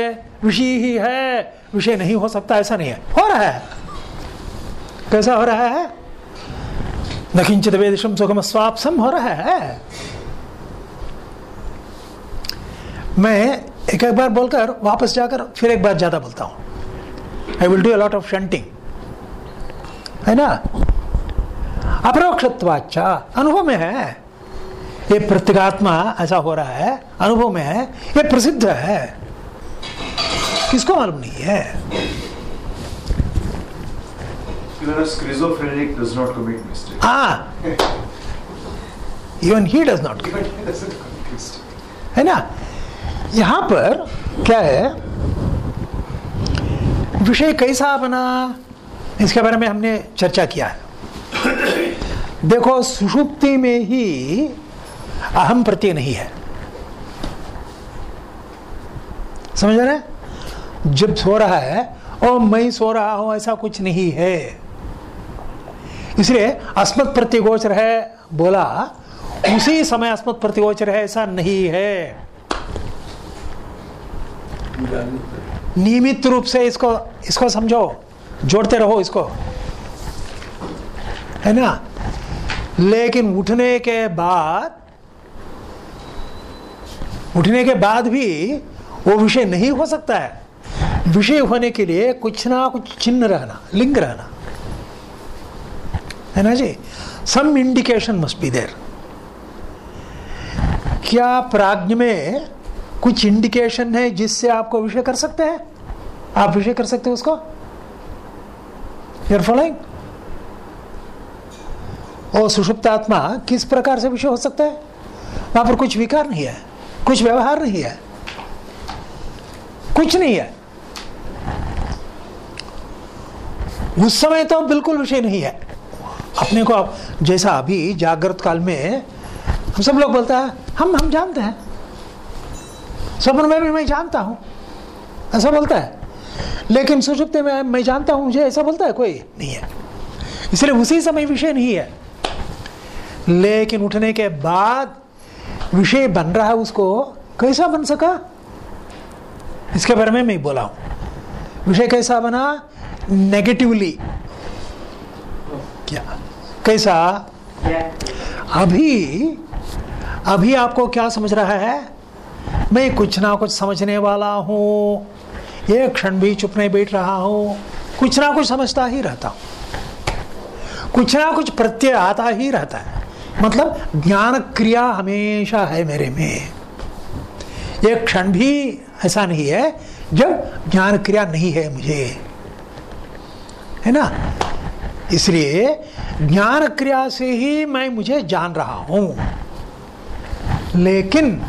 विषय ही है विषय नहीं हो सकता, ऐसा नहीं है। हो रहा है। कैसा हो रहा है? न किंचित वेदिशम सुगम स्वापसम हो रहा है। मैं एक एक बार बोलकर वापस जाकर फिर एक बार ज़्यादा बोलता हूँ। I will do lot of shunting है ना? अपरोक्षत्वाचा अनुभव में है। ये प्रत्यगात्मा ऐसा हो रहा है अनुभव में है ये प्रसिद्ध है। किसको मालूम नहीं है. हाँ इवन ही डज नॉट. है ना? यहाँ पर क्या है? विषय कैसा बना? इसके बारे में हमने चर्चा किया है। देखो, सुषुप्ति में ही अहम प्रत्यय नहीं है। समझ रहे जब सो रहा है और मैं सो रहा हूँ, ऐसा कुछ नहीं है। इसलिए अस्मत् प्रतिगोचर है, बोला, उसी समय अस्मत् प्रतिगोचर है, ऐसा नहीं है। नियमित रूप से इसको इसको समझो, जोड़ते रहो इसको। है ना? लेकिन उठने के बाद, उठने के बाद भी वो विषय नहीं हो सकता है। विषय होने के लिए कुछ ना कुछ चिन्ह रहना, लिंग रहना। है ना जी? Some indication must be there क्या प्राज्ञ में कुछ इंडिकेशन है जिससे आपको विषय कर सकते हैं? आप विषय कर सकते हो उसको? यूर फॉलोइंग और सुषुप्तात्मा किस प्रकार से विषय हो सकता है? वहाँ पर कुछ विकार नहीं है, कुछ व्यवहार नहीं है, कुछ नहीं है। उस समय तो बिल्कुल विषय नहीं है। अपने को आप, जैसा अभी जागृत काल में हम सब लोग बोलता है, हम हम जानते हैं। स्वप्न में भी मैं जानता हूँ, ऐसा बोलता है। लेकिन सुषुप्ति में, मैं जानता हूँ, मुझे ऐसा बोलता है, कोई नहीं है। इसलिए उसी समय विषय नहीं है। लेकिन उठने के बाद विषय बन रहा है उसको, कैसा बन सका? इसके बारे में मैं बोला हूँ। विषय कैसा बना? नेगेटिवली क्या? कैसा? अभी अभी आपको क्या समझ रहा है? मैं कुछ ना कुछ समझने वाला हूँ। एक क्षण भी चुप नहीं बैठ रहा हूँ। कुछ ना कुछ समझता ही रहता हूँ। कुछ ना कुछ प्रत्यय आता ही रहता है। मतलब ज्ञान क्रिया हमेशा है मेरे में। एक क्षण भी ऐसा नहीं है जब ज्ञान क्रिया नहीं है मुझे। है ना? इसलिए ज्ञान क्रिया से ही मैं मुझे जान रहा हूँ। लेकिन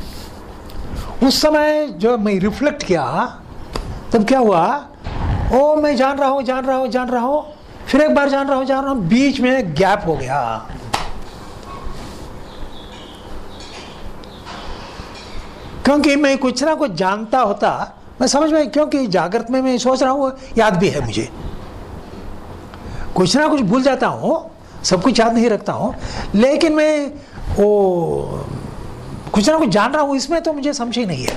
उस समय जो मैं रिफ्लेक्ट किया, तब क्या हुआ? ओ, मैं जान रहा हूँ, जान रहा हूँ, जान रहा हूँ, फिर एक बार जान रहा हूँ, जान रहा हूँ, बीच में गैप हो गया। क्योंकि मैं कुछ ना कुछ जानता होता, मैं समझ में, क्योंकि जागृत में मैं सोच रहा हूँ, याद भी है मुझे। कुछ ना कुछ भूल जाता हूँ, सब कुछ याद नहीं रखता हूँ, लेकिन मैं वो कुछ ना कुछ जान रहा हूँ, इसमें तो मुझे संशय नहीं है।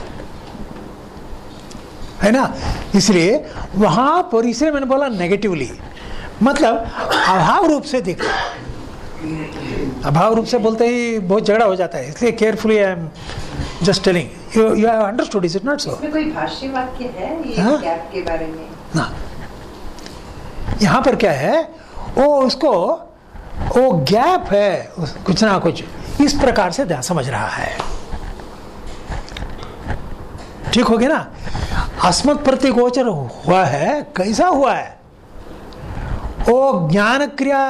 है ना? इसलिए वहाँ पर इसलिए मैंने बोला नेगेटिवली मतलब अभाव रूप से देख। अभाव रूप से बोलते ही बहुत झगड़ा हो जाता है, इसलिए carefully I am just telling you you have understood is it not so इसमें कोई भाष्य वाक्य है ये हाँ? गैप के बारे में? ना। यहाँ पर क्या है? वो उसको वो गैप है कुछ ना कुछ। इस प्रकार से ध्यान समझ रहा है। ठीक हो गया ना? अस्मत् प्रतिगोचर हुआ है कैसा हुआ है? वो ज्ञान क्रिया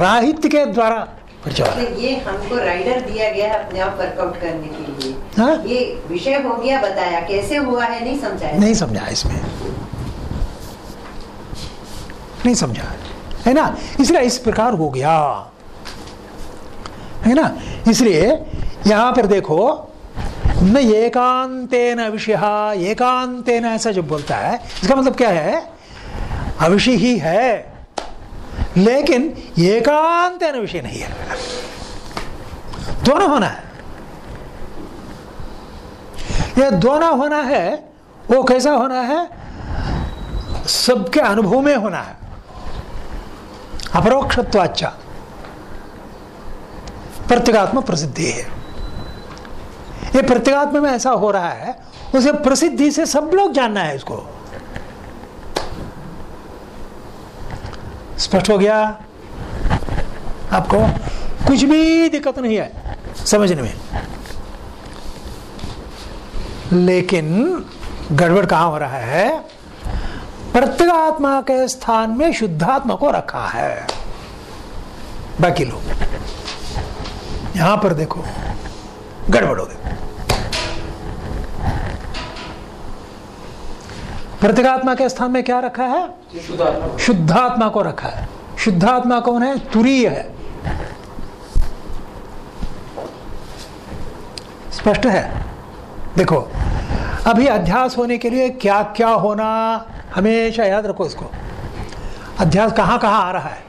राहित्य के द्वारा ये हमको राइडर दिया गया है अपने आप वर्कआउट करने के लिए। हाँ? ये विषय हो गया बताया। कैसे हुआ है नहीं समझाया? नहीं समझा इसमें। नहीं समझा। है ना? इसलिए इस प्रकार हो गया। है ना? इसलिए यहाँ पर देखो न एकांतेन विषय एकांतेन ऐसा जब बोलता है इसका मतलब क्या है? अविषय ही है। लेकिन एकांतेन विषय नहीं है। दोनों होना है। यह दोनों होना है, वो कैसा होना है? सबके अनुभव में होना है। अपरोक्षत्वाचा प्रत्यगात्म प्रसिद्धि है। ये प्रत्यगात्म में ऐसा हो रहा है, उसे प्रसिद्धि से सब लोग जानना है इसको। स्पष्ट हो गया? आपको कुछ भी दिक्कत नहीं है, समझने में। लेकिन गड़बड़ कहाँ हो रहा है? प्रत्यगात्मा के स्थान में शुद्धात्मा को रखा है। बाकी लोग, यहाँ पर देखो, गड़बड़ हो गई प्रत्यगात्मा के स्थान में क्या रखा है? शुद्धात्मा। को रखा है। शुद्धात्मा कौन है? तुरीय है। स्पष्ट है? देखो, अभी अध्यास होने के लिए क्या क्या होना, हमेशा याद रखो इसको। अध्यास कहाँ कहाँ आ रहा है?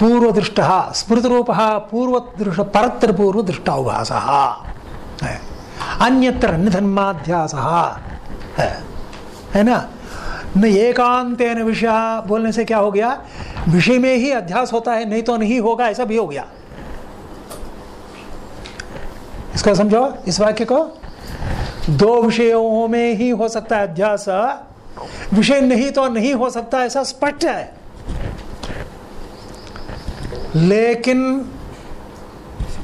पूर्व दृष्ट स्मृत रूप पूर्व दृष्ट परत्र पूर्व दृष्टाभास अन्यत्र अन्य धर्माध्यास है। है ना? न एकांत विषय बोलने से क्या हो गया? विषय में ही अध्यास होता है, नहीं तो नहीं होगा, ऐसा भी हो गया। इसको समझो, इस वाक्य को। दो विषयों में ही हो सकता है अध्यास। विषय नहीं तो नहीं हो सकता, ऐसा स्पष्ट है। लेकिन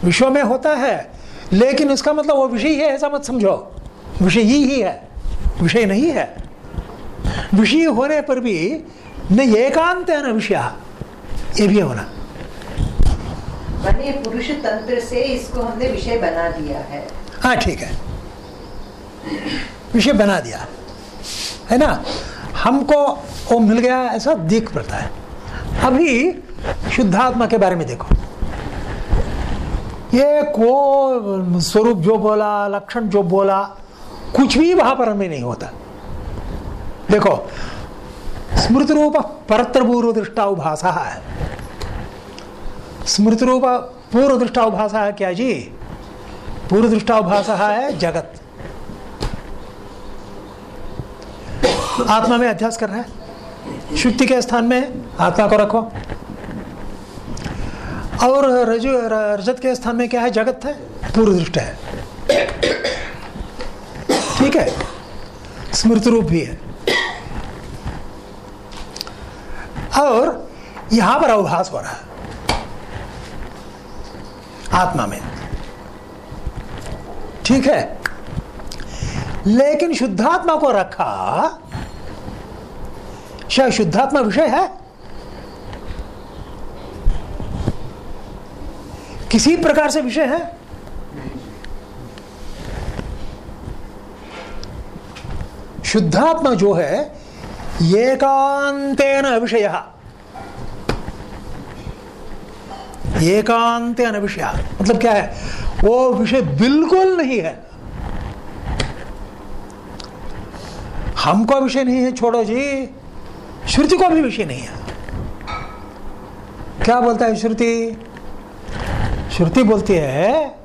विश्व में होता है, लेकिन इसका मतलब वो विषय ही है, ऐसा मत समझो। विषय ही ही है, विषय नहीं है। विषय होने पर भी न एकांत है ना विषय। ये भी होना। पुरुष तंत्र से इसको हमने विषय बना दिया है। हाँ ठीक है। विषय बना दिया। है ना? हमको वो मिल गया ऐसा दिख पड़ता है। अभी शुद्धात्मा के बारे में देखो। ये को स्वरूप जो बोला लक्षण जो बोला कुछ भी वहाँ पर हमें नहीं होता। देखो स्मृति रूप परत्र पूर्व दृष्टाउभाषा है। स्मृति रूप पूर्व दृष्टाउभाषा है क्या जी? पूर्व दृष्टाउभाषा है जगत। आत्मा में अध्यास कर रहा है। शुक्ति के स्थान में आत्मा को रखो। और रजु रजत के स्थान में क्या है? जगत है पूर्व दृष्ट है। ठीक है? स्मृति रूप भी है। और यहाँ पर अवभास हो रहा है। आत्मा में। ठीक है? लेकिन शुद्धात्मा को रखा, शायद शुद्धात्मा विषय है। किसी प्रकार से विषय है? शुद्धात्मा जो है एकांतेन विषय एकांत विषय मतलब क्या है वो विषय बिल्कुल नहीं है हमको विषय नहीं है छोड़ो जी श्रुति को भी विषय नहीं है क्या बोलता है श्रुति श्रुति बोलती है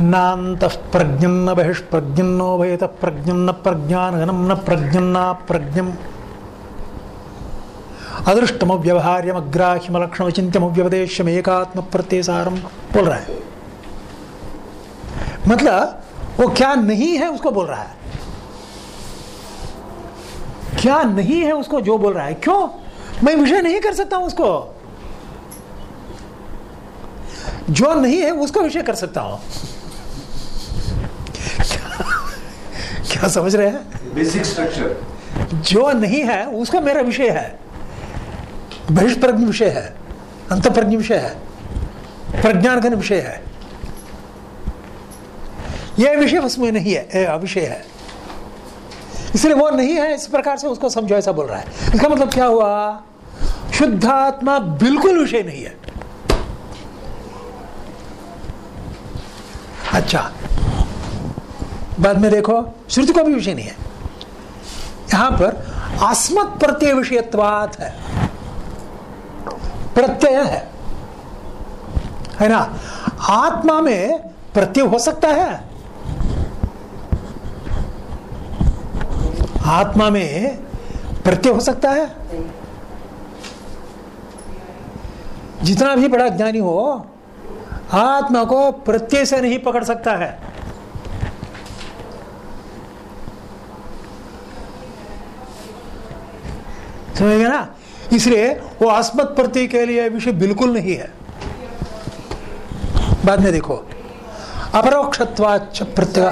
नात प्रज्ञन्न बहिष्प्रज्ञन्नो भयत प्रज्ञन्न प्रज्ञान न प्रज्ञन्ना अदृष्टम व्यवहार्यम अग्राह्यम लक्षण चिंत्यम व्यवदेश्यम एकात्म प्रत्यसारम बोल रहा है। मतलब वो क्या नहीं है उसको बोल रहा है। क्या नहीं है उसको जो बोल रहा है। क्यों? मैं विषय नहीं कर सकता हूँ उसको। जो नहीं है उसको विषय कर सकता हूँ। [laughs] क्या समझ रहे हैं? बेसिक स्ट्रक्चर जो नहीं है उसका मेरा विषय है। बहिष्प्रज्ञ विषय है अंत प्रज्ञ विषय है प्रज्ञान घन विषय है। यह विषय उसमें नहीं है अविषय है। इसलिए वो नहीं है, इस प्रकार से उसको समझो, ऐसा बोल रहा है। इसका मतलब क्या हुआ? शुद्धात्मा बिल्कुल विषय नहीं है। अच्छा बाद में देखो, श्रुति को भी विषय नहीं है। यहाँ पर अस्मत् प्रत्यय विषयत्वात है। प्रत्यय है। है ना? आत्मा में प्रत्यय हो सकता है। आत्मा में प्रत्यय हो सकता है। जितना भी बड़ा ज्ञानी हो, आत्मा को प्रत्यय से नहीं पकड़ सकता है। समझ गया ना? इसलिए वो अस्मत् प्रत्यय के लिए विषय बिल्कुल नहीं है। बाद में देखो। अपरोक्षत्वाच प्रत्यय।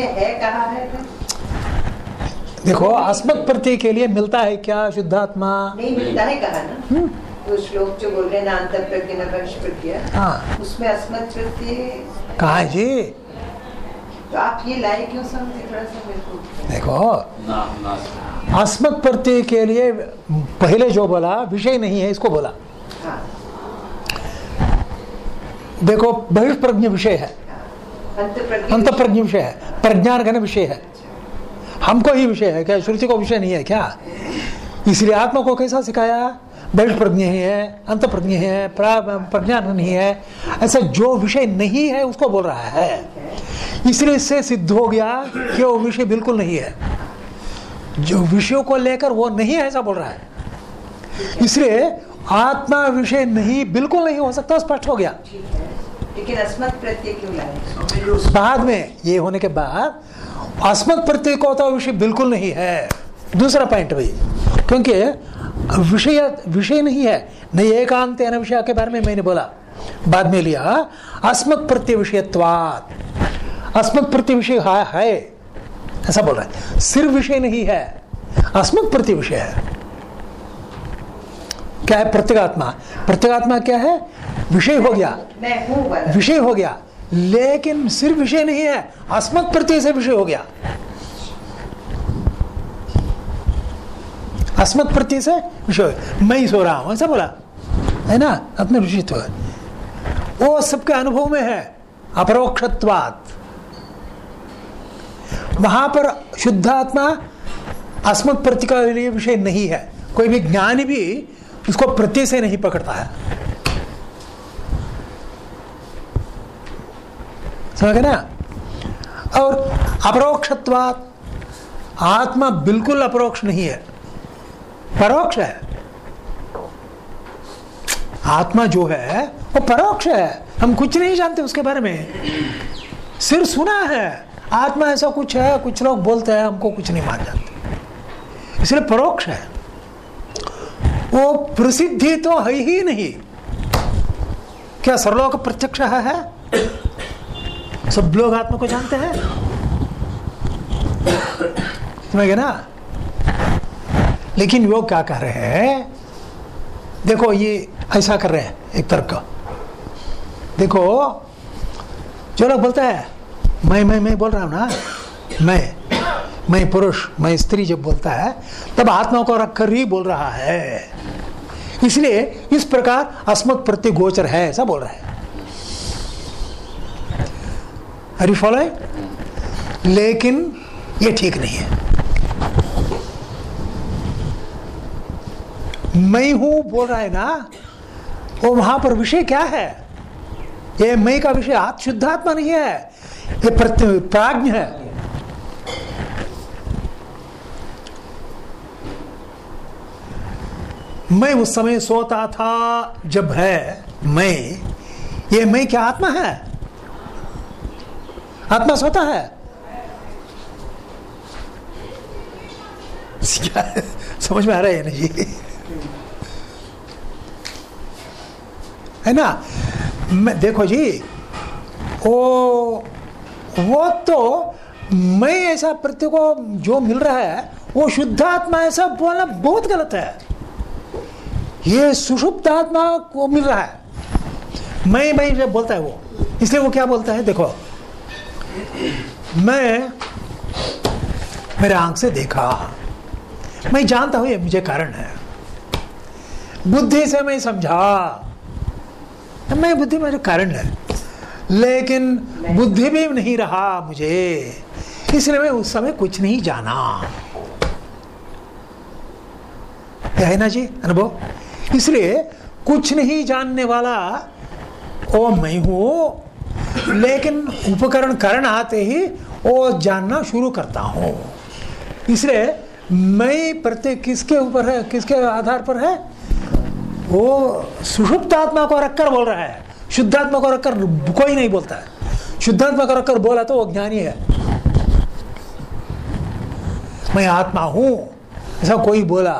है है देखो अस्मत् प्रत्यय के लिए मिलता है क्या शुद्धात्मा? नहीं मिलता है कहा ना। वो श्लोक जो बोल रहे हैं ना अंतर प्रज्ञ हाँ। उसमें अस्मत् प्रत्यय कहा जी। तो आप ये लाए क्यों समझे थोड़ा सा मेरे को देखो ना ना अस्मत् प्रत्यय के लिए पहले जो बोला विषय नहीं है इसको बोला। हाँ। देखो बहिष्प्रज्ञ विषय है। अंत प्रज्ञ विषय। है। प्रज्ञान घन विषय है। हमको ही विषय है। क्या श्रुति को विषय नहीं है क्या? इसलिए आत्मा को कैसा सिखाया? बहिष्प्रज्ञ ही है अंत प्रज्ञ है प्रा- प्रज्ञान नहीं है। ऐसा जो विषय नहीं है उसको बोल रहा है। इसलिए इससे सिद्ध हो गया कि वो विषय बिल्कुल नहीं है। जो विषयों को लेकर वो नहीं है ऐसा बोल रहा है। इसलिए आत्मा विषय नहीं बिल्कुल नहीं हो सकता स्पष्ट हो गया। लेकिन अस्मत् प्रत्यय क्यों बाद में ये होने के बाद अस्मत प्रत्यय को तो विषय बिल्कुल नहीं है। दूसरा पॉइंट भाई क्योंकि विषय विषय नहीं है। नहीं एकांत है विषय के बारे में मैंने बोला। बाद में लिया अस्मत् प्रत्यय विषयत्वात अस्मत् प्रत्यय विषय है, है। ऐसा बोल रहा है। सिर्फ़ विषय नहीं है। अस्मत् प्रत्यय विषय है। क्या है? प्रत्येगात्मा। प्रत्येगात्मा क्या है? विषय हो गया। विषय हो गया। लेकिन सिर्फ़ विषय नहीं है। अस्मत् प्रत्यय से विषय हो गया। अस्मत् प्रत्यय से विषय मैं ही सो रहा हूँ, ऐसा बोला। है ना? अपने ऋषित्व वो सबके अनुभव में है। अपरोक्षत्वात। वहाँ पर शुद्ध आत्मा अस्मत् प्रत्यय का विषय नहीं है। कोई भी ज्ञानी भी उसको प्रत्यय से नहीं पकड़ता है। समझ ना? और अपरोक्षत्वात। आत्मा बिल्कुल अपरोक्ष नहीं है। परोक्ष है। आत्मा जो है, वो परोक्ष है। हम कुछ नहीं जानते उसके बारे में। सिर्फ़ सुना है। आत्मा ऐसा कुछ है, कुछ लोग बोलते हैं, हमको कुछ नहीं मान जाते। इसलिए परोक्ष है। वो प्रसिद्धि तो है ही नहीं। क्या सर्वलोक प्रत्यक्ष है सब लोग आत्मा को जानते हैं? ना? लेकिन वो क्या कर रहे हैं? देखो, ये ऐसा कर रहे हैं, एक तरफ़ का देखो, जो लोग बोलते हैं, मैं मैं मैं बोल रहा हूँ ना, मैं मैं पुरुष, मैं स्त्री जब बोलता है, तब आत्मा को रखकर ही बोल रहा है। इसलिए इस प्रकार अस्मत् प्रति गोचर है, ऐसा बोल रहा है। यू फॉलो लेकिन ये ठीक नहीं है। मैं हूँ बोल रहा है ना? वो वहाँ पर विषय क्या है? ये मैं का विषय आत्म शुद्धात्मा नहीं है, ये प्राज्ञ है। मैं उस समय सोता था जब है मैं। ये मैं क्या आत्मा है? आत्मा सोता है? [laughs] समझ में आ रहा है ना जी है ना? मैं, देखो जी, ओ, वो तो मैं ऐसा प्रत्येक को जो मिल रहा है, वो शुद्ध आत्मा ऐसा बोलना बहुत गलत है। ये सुषुप्त आत्मा को मिल रहा है। मैं मैं जब बोलता है वो। इसलिए वो क्या बोलता है? देखो, मैं, मेरे आँख से देखा। मैं जानता हूँ ये मुझे कारण है। बुद्धि से मैं समझा। मैं बुद्धि मेरे कारण है। लेकिन बुद्धि भी नहीं रहा मुझे। इसलिए मैं उस समय कुछ नहीं जाना। क्या है ना जी, अनुभव? इसलिए कुछ नहीं जानने वाला, ओ मैं हूँ, लेकिन उपकरण कारण आते ही वो जानना शुरू करता हूँ। इसलिए मैं प्रत्येक किसके ऊपर है, किसके आधार पर है? वो सुषुप्त आत्मा को रखकर बोल रहा है। शुद्धात्मा को रखकर कोई नहीं बोलता है। शुद्धात्मा को रखकर बोला तो वो ज्ञानी है। मैं आत्मा हूँ ऐसा कोई बोला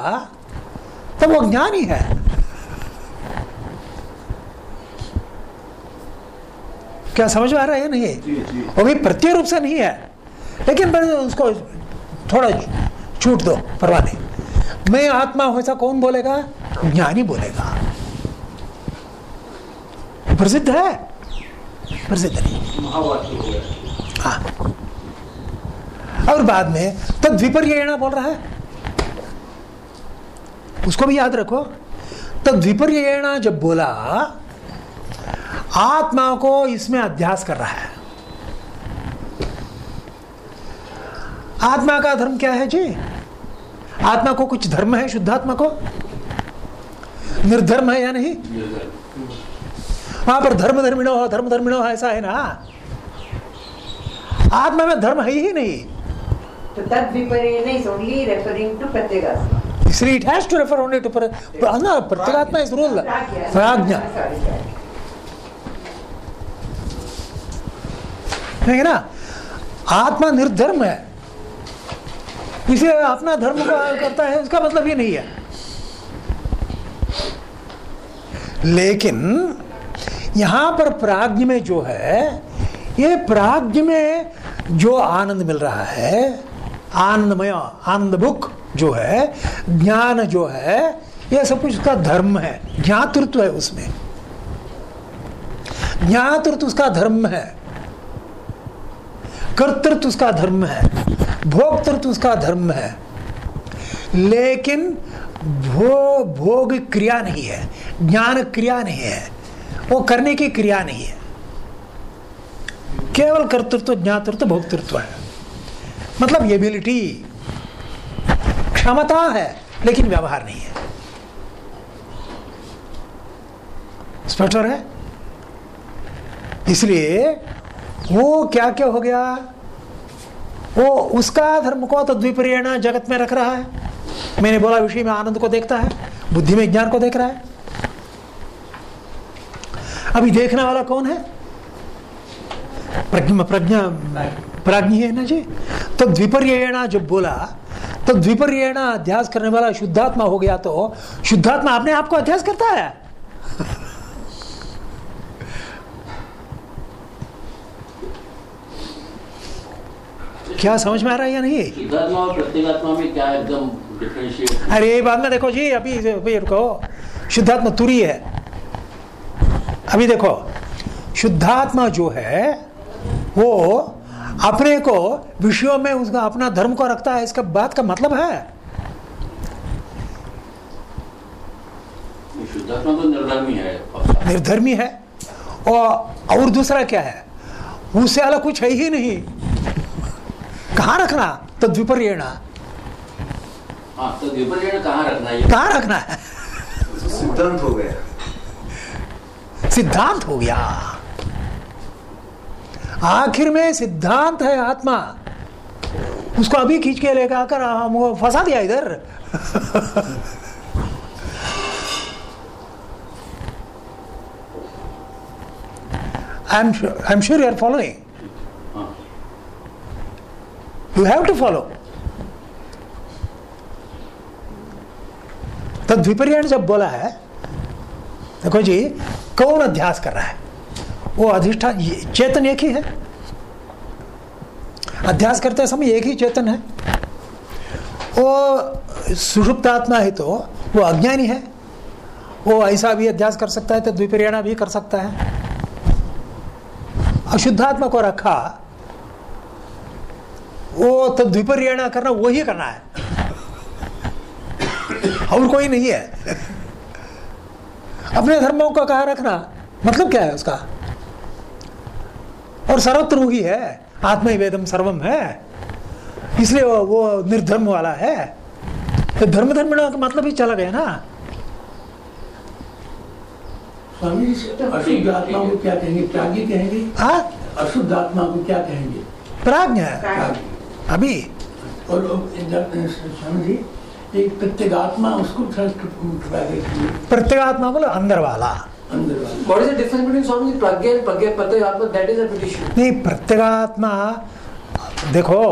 तब वो ज्ञानी है। क्या समझ में आ रहा है नहीं? वो भी प्रत्यय रूप से नहीं है। लेकिन उसको थोड़ा छूट दो परवाह नहीं। मैं आत्मा हूँ ऐसा कौन बोलेगा? ज्ञानी बोलेगा। प्रसिद्ध है। प्रसिद्ध नहीं। हाँ। और बाद में तब विपर्यण बोल रहा है। उसको भी याद रखो। तब विपर्यण जब बोला, आत्मा को इसमें अध्यास कर रहा है। आत्मा का धर्म क्या है जी? आत्मा को कुछ धर्म है शुद्धात्मा को? निर्धर्म है या नहीं? वहाँ पर धर्म धर्मिणो हो धर्म धर्मिणो हो ऐसा है ना? आत्मा में धर्म है ही नहीं। तो है ना? आत्मा निर्धर्म है। इसे अपना धर्म करता है उसका मतलब ये नहीं है। लेकिन यहाँ पर प्राग्ञ में जो है, ये प्राग्ञ में जो आनंद मिल रहा है, आनंदमय आनंद बुक जो है, ज्ञान जो है, ये सब कुछ उसका धर्म है, ज्ञातृत्व है उसमें। ज्ञातृत्व उसका धर्म है, कर्तृत्व उसका धर्म है, भोक्तृत्व उसका धर्म है, लेकिन भो, भोग क्रिया नहीं है। ज्ञान क्रिया नहीं है। वो करने की क्रिया नहीं है। केवल कर्तृत्व, ज्ञातृत्व, भोक्तृत्व है। मतलब एबिलिटी क्षमता है, लेकिन व्यवहार नहीं है। स्पष्ट है इसलिए वो क्या क्या हो गया? वो उसका धर्म को तो द्विपरियण जगत में रख रहा है। मैंने बोला, विषय में आनंद को देखता है, बुद्धि में ज्ञान को देख रहा है। अभी देखने वाला कौन है? प्रज्ञा प्रज्ञा प्राज्ञी है ना जी? तो द्विपर्यण जब बोला तो द्विपर्यण अध्यास करने वाला शुद्धात्मा हो गया तो शुद्धात्मा अपने आप को अध्यास करता है? क्या समझ में आ रहा है या नहीं? शुद्धात्मा और प्रत्येगात्मा में क्या एकदम अरे बात में देखो जी अभी अभी रुको। शुद्धात्मा तुरी है। अभी देखो शुद्धात्मा जो है वो अपने को विषयों में उसका अपना धर्म को रखता है इसका बात का मतलब है। शुद्धात्मा तो निर्धर्मी है निर्धर्मी है। और और दूसरा क्या है? उससे अलग कुछ है ही नहीं। कहाँ रखना? तो द्विपर्यण। हाँ तो विपर्यण कहाँ रखना है? कहाँ रखना है? सिद्धांत हो गया। सिद्धांत हो गया। आखिर में सिद्धांत है आत्मा। उसको अभी खींच के लेकर आकर हमको फंसा दिया इधर। I am I am sure you are following you have to follow तो द्विपर्यण जब बोला है देखो जी, कौन अध्यास कर रहा है? वो अधिष्ठान ये चेतन एक ही है। अध्यास करते समय एक ही चेतन है। वो सुषुप्त आत्मा है तो वो अज्ञानी है। वो ऐसा भी अध्यास कर सकता है तो द्विपर्यणा भी कर सकता है। अशुद्धात्मा को रखा, वो तो द्विपर्यणा करना वही करना है। और कोई नहीं है। अपने धर्मों का कहा रखना। मतलब क्या है उसका? और सर्वत्र वही है। आत्मा ही वेदम सर्वम है। इसलिए वो, वो निर्धर्म वाला है। तो धर्म धर्म का मतलब ही चला गया ना। स्वामी अशुद्ध आत्मा को क्या कहेंगे? हाँ? अशुद्ध आत्मा को क्या कहेंगे? प्राज्ञ है। अभी। और स्वामी जी एक प्रत्येगात्मा उसको प्रत्येगात्मा बोले अंदर वाला. नहीं प्रत्येगात्मा देखो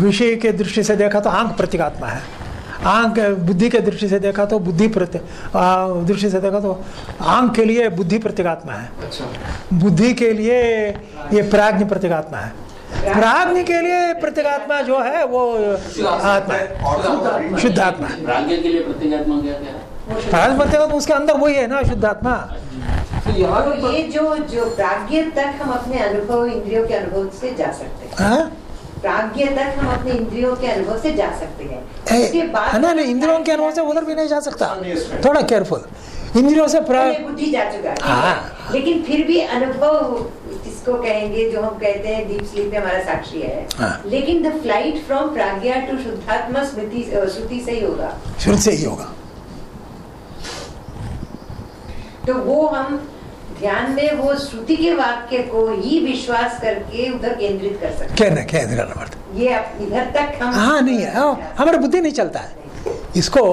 विषय के दृष्टि से देखा तो आँख प्रत्येगात्मा है। आँख बुद्धि के दृष्टि से देखा तो बुद्धि प्रत्ये दृष्टि से देखा तो आँख के लिए बुद्धि प्रत्येगात्मा है। अच्छा। बुद्धि के लिए ये प्राज्ञ प्रत्येगात्मा है। प्राज्ञ के लिए प्रत्येगात्मा जो है वो आत्मा है। शुद्ध आत्मा है। प्राज्ञ के लिए प्रत्येगात्मा क्या क्या? है प्रत्येगात्मा उसके अंदर वही है ना शुद्ध आत्मा तो ये जो जो प्राज्ञ तक हम अपने अनुभव इंद्रियों के अनुभव से जा सकते हैं। हाँ? प्राज्ञ तक हम अपने इंद्रियों के अनुभव से जा सकते हैं। उसके बाद नहीं नहीं इंद्रियों के अनुभव से उधर भी नहीं जा सकता। थोड़ा केयरफुल इंद्रियों से बुद्धि जा चुका है, है। हाँ। लेकिन फिर भी अनुभव जिसको कहेंगे जो हम कहते हैं डीप स्लीप में हमारा साक्षी है। हाँ। लेकिन द फ़्लाइट फ्रॉम प्राज्ञा टू शुद्धात्मा स्मृति श्रुति से ही होगा। शुरू से ही होगा। तो वो हम ध्यान में वो श्रुति के वाक्य को ही विश्वास करके उधर केंद्रित कर सकते कहना कह देना पड़ता हैं। ये इधर तक हम हाँ नहीं है। हाँ, हमारा बुद्धि नहीं चलता है। इसको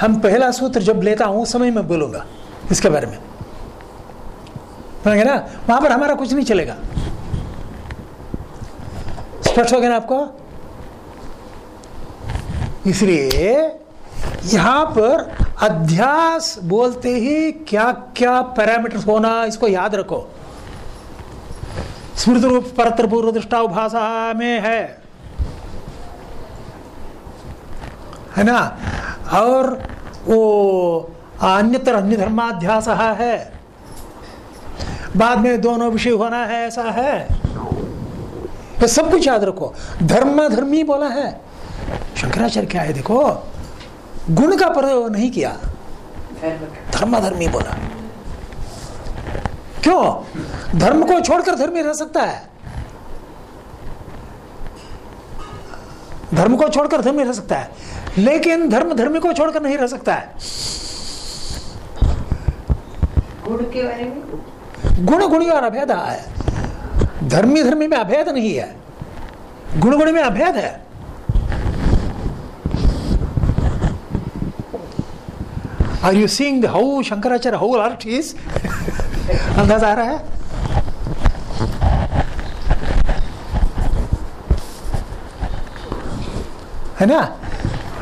हम पहला सूत्र जब लेता हूँ उस समय मैं बोलूँगा इसके बारे में। समझ ना, वहाँ पर हमारा कुछ नहीं चलेगा। स्पष्ट हो गया ना आपको? इसलिए यहाँ पर अध्यास बोलते ही क्या क्या पैरामीटर्स होना, इसको याद रखो। स्मृति रूप परत्र पूर्व दृष्टा भाषा में है। है ना? और वो अन्यतर अन्य धर्माध्यास है। बाद में दोनों विषय होना है, ऐसा है। ये सब कुछ याद रखो। धर्म धर्मी बोला है। शंकराचार्य क्या है, देखो, गुण का प्रयोग नहीं किया। धर्म धर्म धर्मी बोला। क्यों? धर्म को छोड़कर धर्मी रह सकता है। धर्म को छोड़कर धर्मी रह सकता है। लेकिन धर्म धर्मी को छोड़कर नहीं रह सकता है। गुण के बारे में? गुण गुणी और अभेद है। धर्मी धर्मी में अभेद नहीं है। गुण गुण में अभेद है। Are you seeing how Shankaracharya how art is अंदाज आ रहा है? है ना?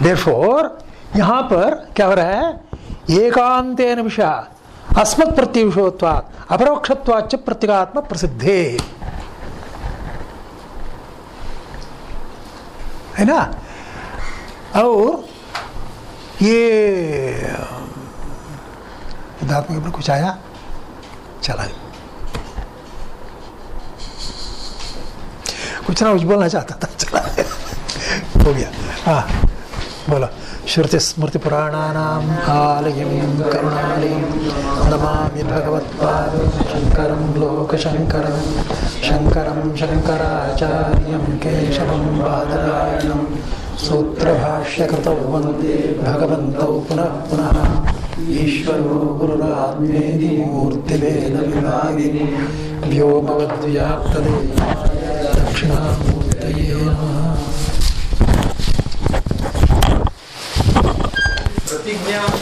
देरफोर यहाँ पर क्या हो रहा है? एकांत विषय। अस्मत् प्रत्युषोत्वात् अपरोक्षत्वाच्च प्रत्यगात्म प्रसिद्धे। है ना? और ये सिद्धार्थ में कुछ आया, चला। कुछ ना कुछ बोलना चाहता था, चला। [laughs] हो गया। हाँ बोलो। श्रुति स्मृति पुराणानाम आलयं करुणालयं नमामि भगवत्पादं शङ्करं लोकशङ्करं शङ्करं शङ्कराचार्यं केशवं बादरायणं सूत्रभाष्यकृतौ वन्दे भगवन्तौ पुनः पुनः ईश्वरो गुरुरात्मेति मूर्तिभेदविभागिनि व्योमवद्व्याप्तदेवाय दक्षिणामूर्तये नमः Zbigniew.